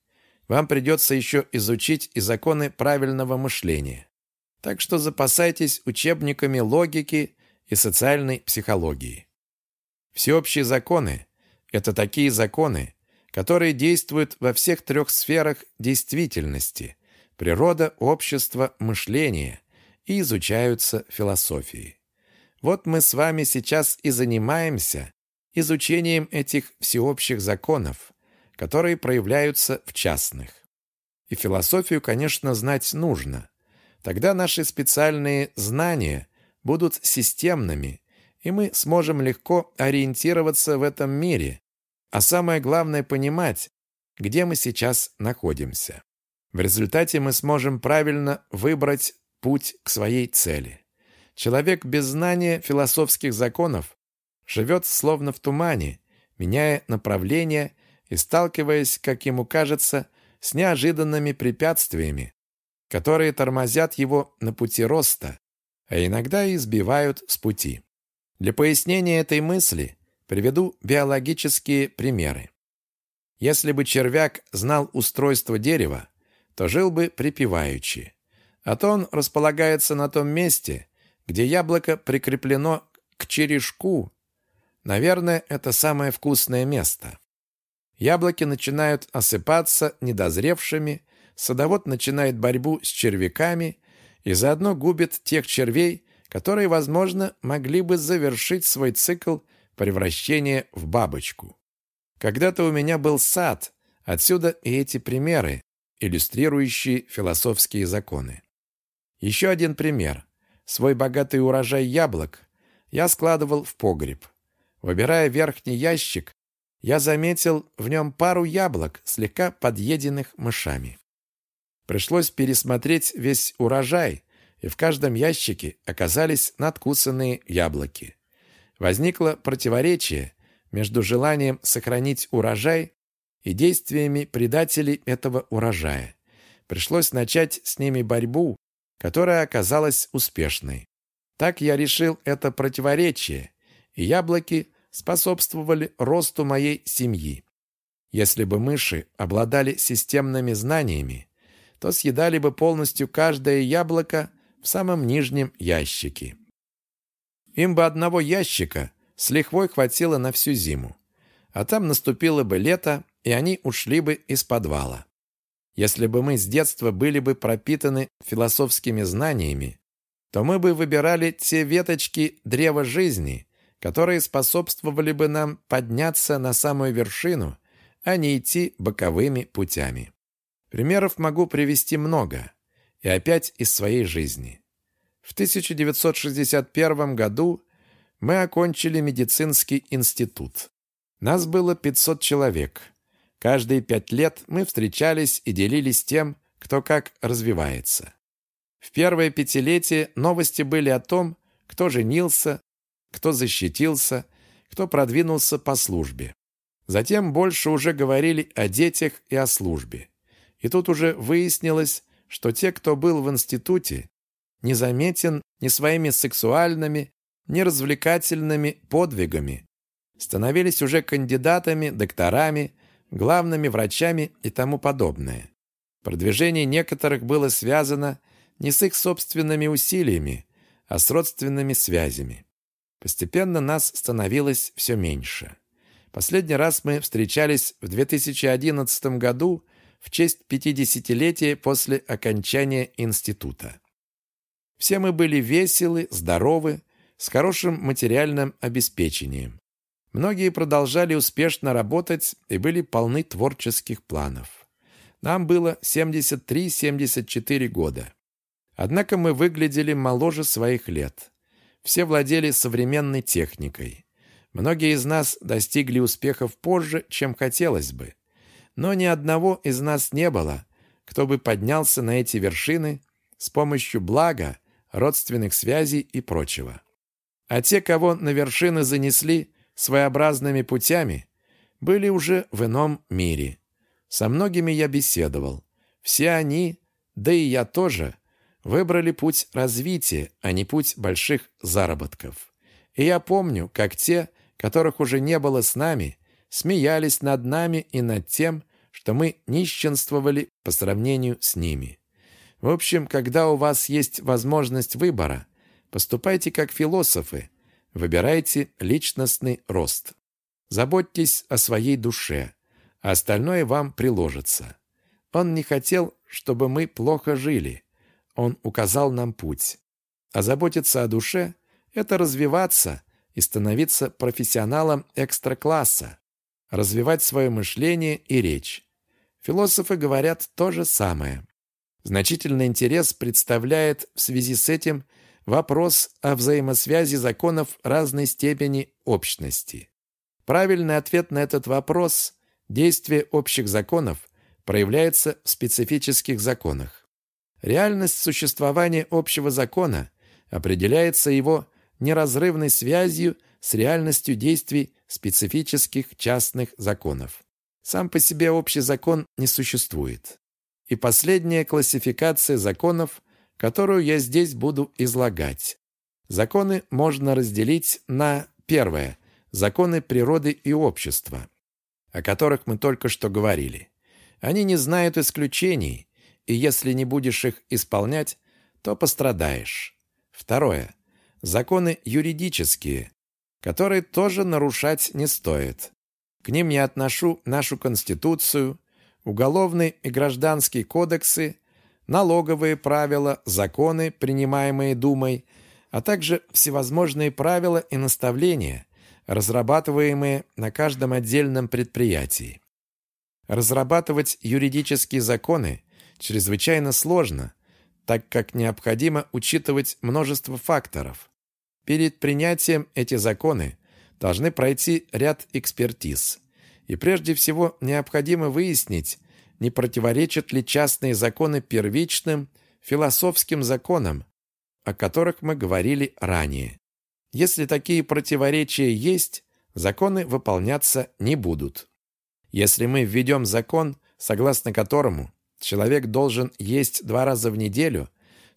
вам придется еще изучить и законы правильного мышления. Так что запасайтесь учебниками логики и социальной психологии. Всеобщие законы – это такие законы, которые действуют во всех трех сферах действительности – природа, общество, мышление – и изучаются философией. Вот мы с вами сейчас и занимаемся изучением этих всеобщих законов, которые проявляются в частных. И философию, конечно, знать нужно. Тогда наши специальные знания будут системными, и мы сможем легко ориентироваться в этом мире, а самое главное понимать, где мы сейчас находимся. В результате мы сможем правильно выбрать путь к своей цели. Человек без знания философских законов живет словно в тумане, меняя направление и сталкиваясь, как ему кажется, с неожиданными препятствиями, которые тормозят его на пути роста, а иногда и сбивают с пути. Для пояснения этой мысли приведу биологические примеры. Если бы червяк знал устройство дерева, то жил бы припеваючи. А то он располагается на том месте, где яблоко прикреплено к черешку Наверное, это самое вкусное место. Яблоки начинают осыпаться недозревшими, садовод начинает борьбу с червяками и заодно губит тех червей, которые, возможно, могли бы завершить свой цикл превращение в бабочку. Когда-то у меня был сад, отсюда и эти примеры, иллюстрирующие философские законы. Еще один пример. Свой богатый урожай яблок я складывал в погреб. Выбирая верхний ящик, я заметил в нем пару яблок, слегка подъеденных мышами. Пришлось пересмотреть весь урожай, и в каждом ящике оказались надкусанные яблоки. Возникло противоречие между желанием сохранить урожай и действиями предателей этого урожая. Пришлось начать с ними борьбу, которая оказалась успешной. Так я решил это противоречие, и яблоки способствовали росту моей семьи. Если бы мыши обладали системными знаниями, то съедали бы полностью каждое яблоко в самом нижнем ящике. Им бы одного ящика с лихвой хватило на всю зиму. А там наступило бы лето, и они ушли бы из подвала. Если бы мы с детства были бы пропитаны философскими знаниями, то мы бы выбирали те веточки древа жизни, которые способствовали бы нам подняться на самую вершину, а не идти боковыми путями. Примеров могу привести много, и опять из своей жизни. В 1961 году мы окончили медицинский институт. Нас было 500 человек. Каждые пять лет мы встречались и делились тем, кто как развивается. В первое пятилетие новости были о том, кто женился, кто защитился, кто продвинулся по службе. Затем больше уже говорили о детях и о службе. И тут уже выяснилось, что те, кто был в институте, не заметен ни своими сексуальными, ни развлекательными подвигами, становились уже кандидатами, докторами, главными врачами и тому подобное. Продвижение некоторых было связано не с их собственными усилиями, а с родственными связями. Постепенно нас становилось все меньше. Последний раз мы встречались в 2011 году в честь 50-летия после окончания института. Все мы были веселы, здоровы, с хорошим материальным обеспечением. Многие продолжали успешно работать и были полны творческих планов. Нам было 73-74 года. Однако мы выглядели моложе своих лет. Все владели современной техникой. Многие из нас достигли успехов позже, чем хотелось бы. Но ни одного из нас не было, кто бы поднялся на эти вершины с помощью блага, родственных связей и прочего. А те, кого на вершины занесли своеобразными путями, были уже в ином мире. Со многими я беседовал. Все они, да и я тоже, выбрали путь развития, а не путь больших заработков. И я помню, как те, которых уже не было с нами, смеялись над нами и над тем, что мы нищенствовали по сравнению с ними. В общем, когда у вас есть возможность выбора, поступайте как философы, выбирайте личностный рост. Заботьтесь о своей душе, а остальное вам приложится. Он не хотел, чтобы мы плохо жили. Он указал нам путь. А заботиться о душе – это развиваться и становиться профессионалом экстра-класса, развивать свое мышление и речь. Философы говорят то же самое. Значительный интерес представляет в связи с этим вопрос о взаимосвязи законов разной степени общности. Правильный ответ на этот вопрос – действие общих законов проявляется в специфических законах. Реальность существования общего закона определяется его неразрывной связью с реальностью действий специфических частных законов. Сам по себе общий закон не существует и последняя классификация законов, которую я здесь буду излагать. Законы можно разделить на первое – законы природы и общества, о которых мы только что говорили. Они не знают исключений, и если не будешь их исполнять, то пострадаешь. Второе – законы юридические, которые тоже нарушать не стоит. К ним я отношу нашу Конституцию, уголовный и гражданский кодексы, налоговые правила, законы, принимаемые Думой, а также всевозможные правила и наставления, разрабатываемые на каждом отдельном предприятии. Разрабатывать юридические законы чрезвычайно сложно, так как необходимо учитывать множество факторов. Перед принятием эти законы должны пройти ряд экспертиз. И прежде всего необходимо выяснить, не противоречат ли частные законы первичным философским законам, о которых мы говорили ранее. Если такие противоречия есть, законы выполняться не будут. Если мы введем закон, согласно которому человек должен есть два раза в неделю,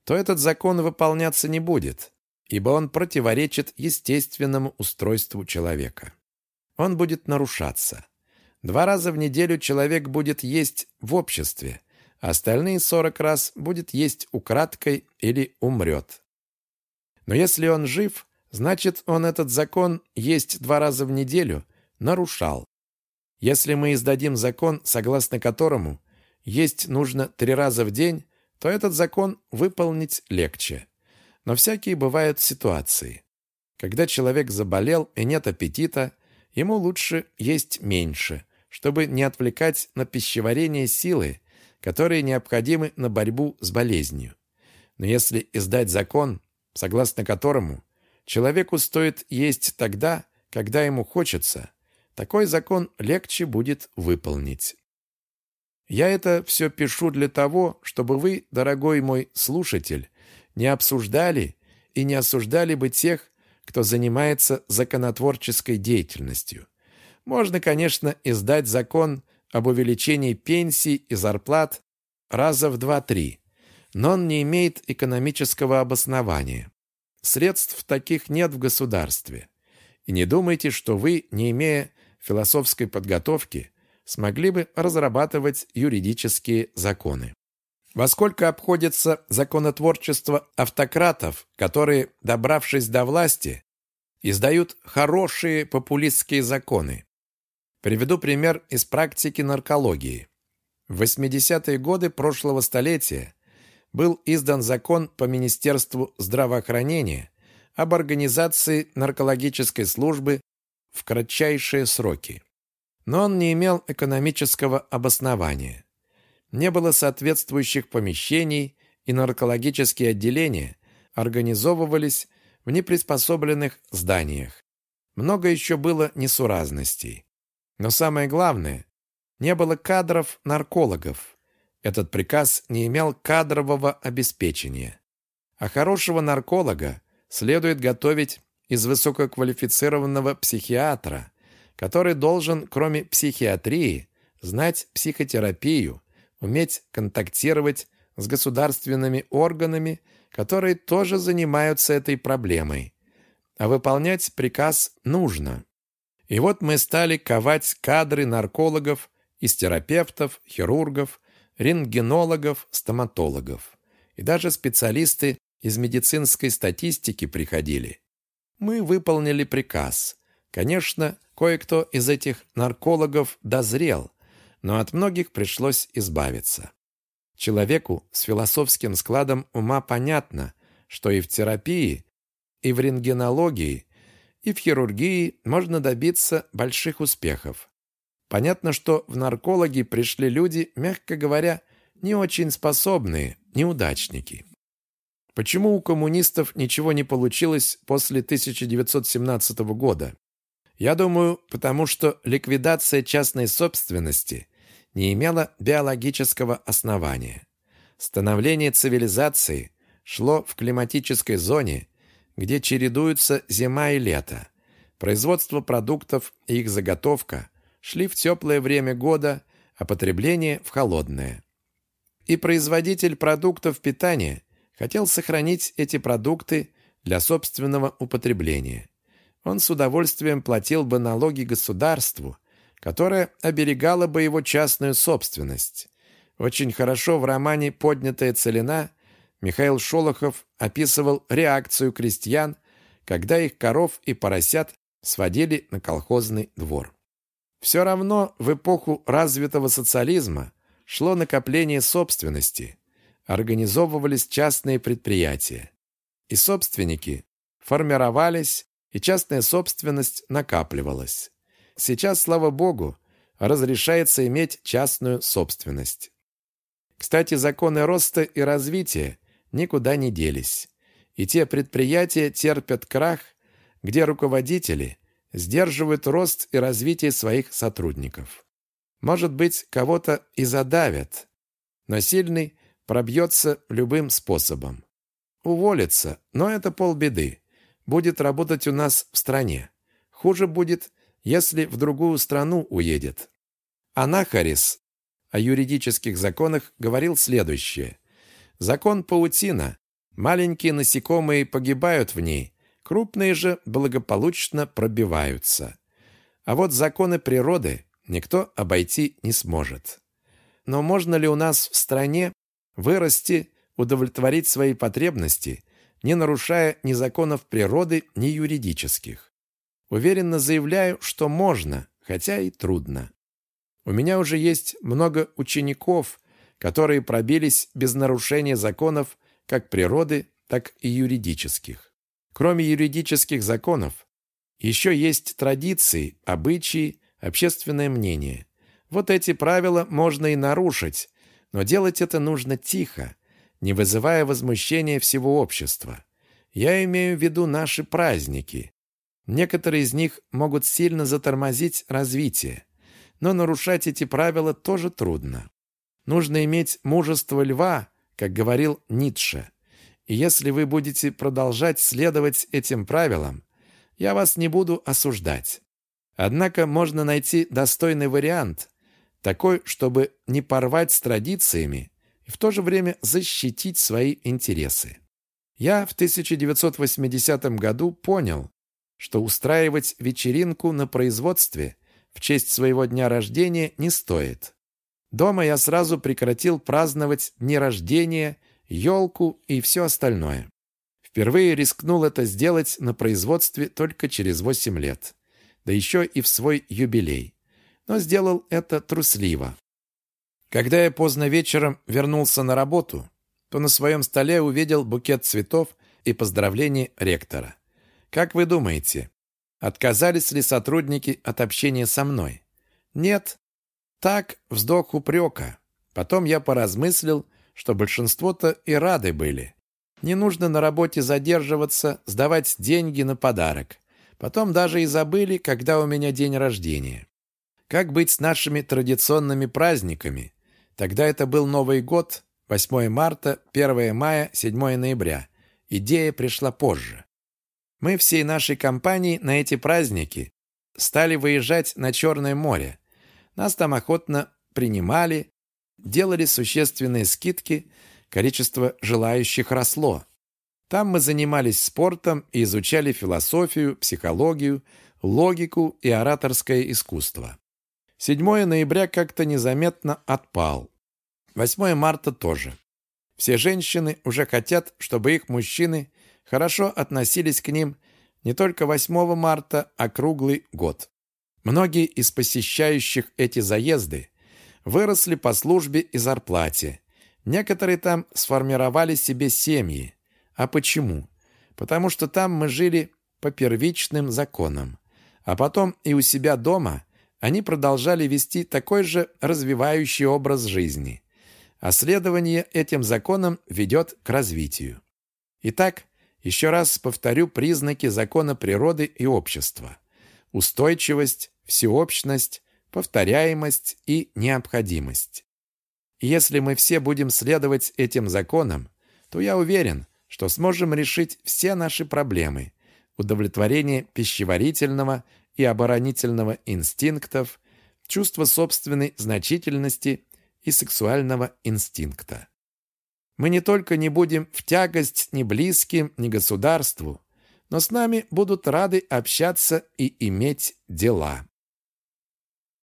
то этот закон выполняться не будет, ибо он противоречит естественному устройству человека. Он будет нарушаться. Два раза в неделю человек будет есть в обществе, остальные сорок раз будет есть украдкой или умрет. Но если он жив, значит, он этот закон есть два раза в неделю нарушал. Если мы издадим закон, согласно которому есть нужно три раза в день, то этот закон выполнить легче. Но всякие бывают ситуации. Когда человек заболел и нет аппетита, ему лучше есть меньше, чтобы не отвлекать на пищеварение силы, которые необходимы на борьбу с болезнью. Но если издать закон, согласно которому человеку стоит есть тогда, когда ему хочется, такой закон легче будет выполнить. Я это все пишу для того, чтобы вы, дорогой мой слушатель, не обсуждали и не осуждали бы тех, кто занимается законотворческой деятельностью. Можно, конечно, издать закон об увеличении пенсий и зарплат раза в два-три, но он не имеет экономического обоснования. Средств таких нет в государстве. И не думайте, что вы, не имея философской подготовки, смогли бы разрабатывать юридические законы. Во сколько обходится законотворчество автократов, которые, добравшись до власти, издают хорошие популистские законы, Приведу пример из практики наркологии. В 80-е годы прошлого столетия был издан закон по Министерству здравоохранения об организации наркологической службы в кратчайшие сроки. Но он не имел экономического обоснования. Не было соответствующих помещений, и наркологические отделения организовывались в неприспособленных зданиях. Много еще было несуразностей. Но самое главное, не было кадров-наркологов. Этот приказ не имел кадрового обеспечения. А хорошего нарколога следует готовить из высококвалифицированного психиатра, который должен, кроме психиатрии, знать психотерапию, уметь контактировать с государственными органами, которые тоже занимаются этой проблемой. А выполнять приказ нужно. И вот мы стали ковать кадры наркологов, истерапевтов, хирургов, рентгенологов, стоматологов. И даже специалисты из медицинской статистики приходили. Мы выполнили приказ. Конечно, кое-кто из этих наркологов дозрел, но от многих пришлось избавиться. Человеку с философским складом ума понятно, что и в терапии, и в рентгенологии и в хирургии можно добиться больших успехов. Понятно, что в наркологи пришли люди, мягко говоря, не очень способные, неудачники. Почему у коммунистов ничего не получилось после 1917 года? Я думаю, потому что ликвидация частной собственности не имела биологического основания. Становление цивилизации шло в климатической зоне, где чередуются зима и лето. Производство продуктов и их заготовка шли в теплое время года, а потребление в холодное. И производитель продуктов питания хотел сохранить эти продукты для собственного употребления. Он с удовольствием платил бы налоги государству, которое оберегало бы его частную собственность. Очень хорошо в романе «Поднятая целина» Михаил Шолохов описывал реакцию крестьян, когда их коров и поросят сводили на колхозный двор. Все равно в эпоху развитого социализма шло накопление собственности, организовывались частные предприятия. И собственники формировались, и частная собственность накапливалась. Сейчас, слава богу, разрешается иметь частную собственность. Кстати, законы роста и развития никуда не делись. И те предприятия терпят крах, где руководители сдерживают рост и развитие своих сотрудников. Может быть, кого-то и задавят, но сильный пробьется любым способом. Уволится, но это полбеды. Будет работать у нас в стране. Хуже будет, если в другую страну уедет. Анахарис о юридических законах говорил следующее. Закон паутина. Маленькие насекомые погибают в ней, крупные же благополучно пробиваются. А вот законы природы никто обойти не сможет. Но можно ли у нас в стране вырасти, удовлетворить свои потребности, не нарушая ни законов природы, ни юридических? Уверенно заявляю, что можно, хотя и трудно. У меня уже есть много учеников, которые пробились без нарушения законов как природы, так и юридических. Кроме юридических законов, еще есть традиции, обычаи, общественное мнение. Вот эти правила можно и нарушить, но делать это нужно тихо, не вызывая возмущения всего общества. Я имею в виду наши праздники. Некоторые из них могут сильно затормозить развитие, но нарушать эти правила тоже трудно. Нужно иметь мужество льва, как говорил Ницше. И если вы будете продолжать следовать этим правилам, я вас не буду осуждать. Однако можно найти достойный вариант, такой, чтобы не порвать с традициями и в то же время защитить свои интересы. Я в 1980 году понял, что устраивать вечеринку на производстве в честь своего дня рождения не стоит. Дома я сразу прекратил праздновать дни рождения, елку и все остальное. Впервые рискнул это сделать на производстве только через 8 лет, да еще и в свой юбилей. Но сделал это трусливо. Когда я поздно вечером вернулся на работу, то на своем столе увидел букет цветов и поздравления ректора. Как вы думаете, отказались ли сотрудники от общения со мной? Нет, так, вздох упрека. Потом я поразмыслил, что большинство-то и рады были. Не нужно на работе задерживаться, сдавать деньги на подарок. Потом даже и забыли, когда у меня день рождения. Как быть с нашими традиционными праздниками? Тогда это был Новый год, 8 марта, 1 мая, 7 ноября. Идея пришла позже. Мы всей нашей компанией на эти праздники стали выезжать на Черное море, нас там охотно принимали, делали существенные скидки, количество желающих росло. Там мы занимались спортом и изучали философию, психологию, логику и ораторское искусство. 7 ноября как-то незаметно отпал. 8 марта тоже. Все женщины уже хотят, чтобы их мужчины хорошо относились к ним не только 8 марта, а круглый год. Многие из посещающих эти заезды выросли по службе и зарплате. Некоторые там сформировали себе семьи. А почему? Потому что там мы жили по первичным законам. А потом и у себя дома они продолжали вести такой же развивающий образ жизни. А следование этим законам ведет к развитию. Итак, еще раз повторю признаки закона природы и общества – устойчивость, всеобщность, повторяемость и необходимость. если мы все будем следовать этим законам, то я уверен, что сможем решить все наши проблемы, удовлетворение пищеварительного и оборонительного инстинктов, чувство собственной значительности и сексуального инстинкта. Мы не только не будем в тягость ни близким, ни государству, но с нами будут рады общаться и иметь дела.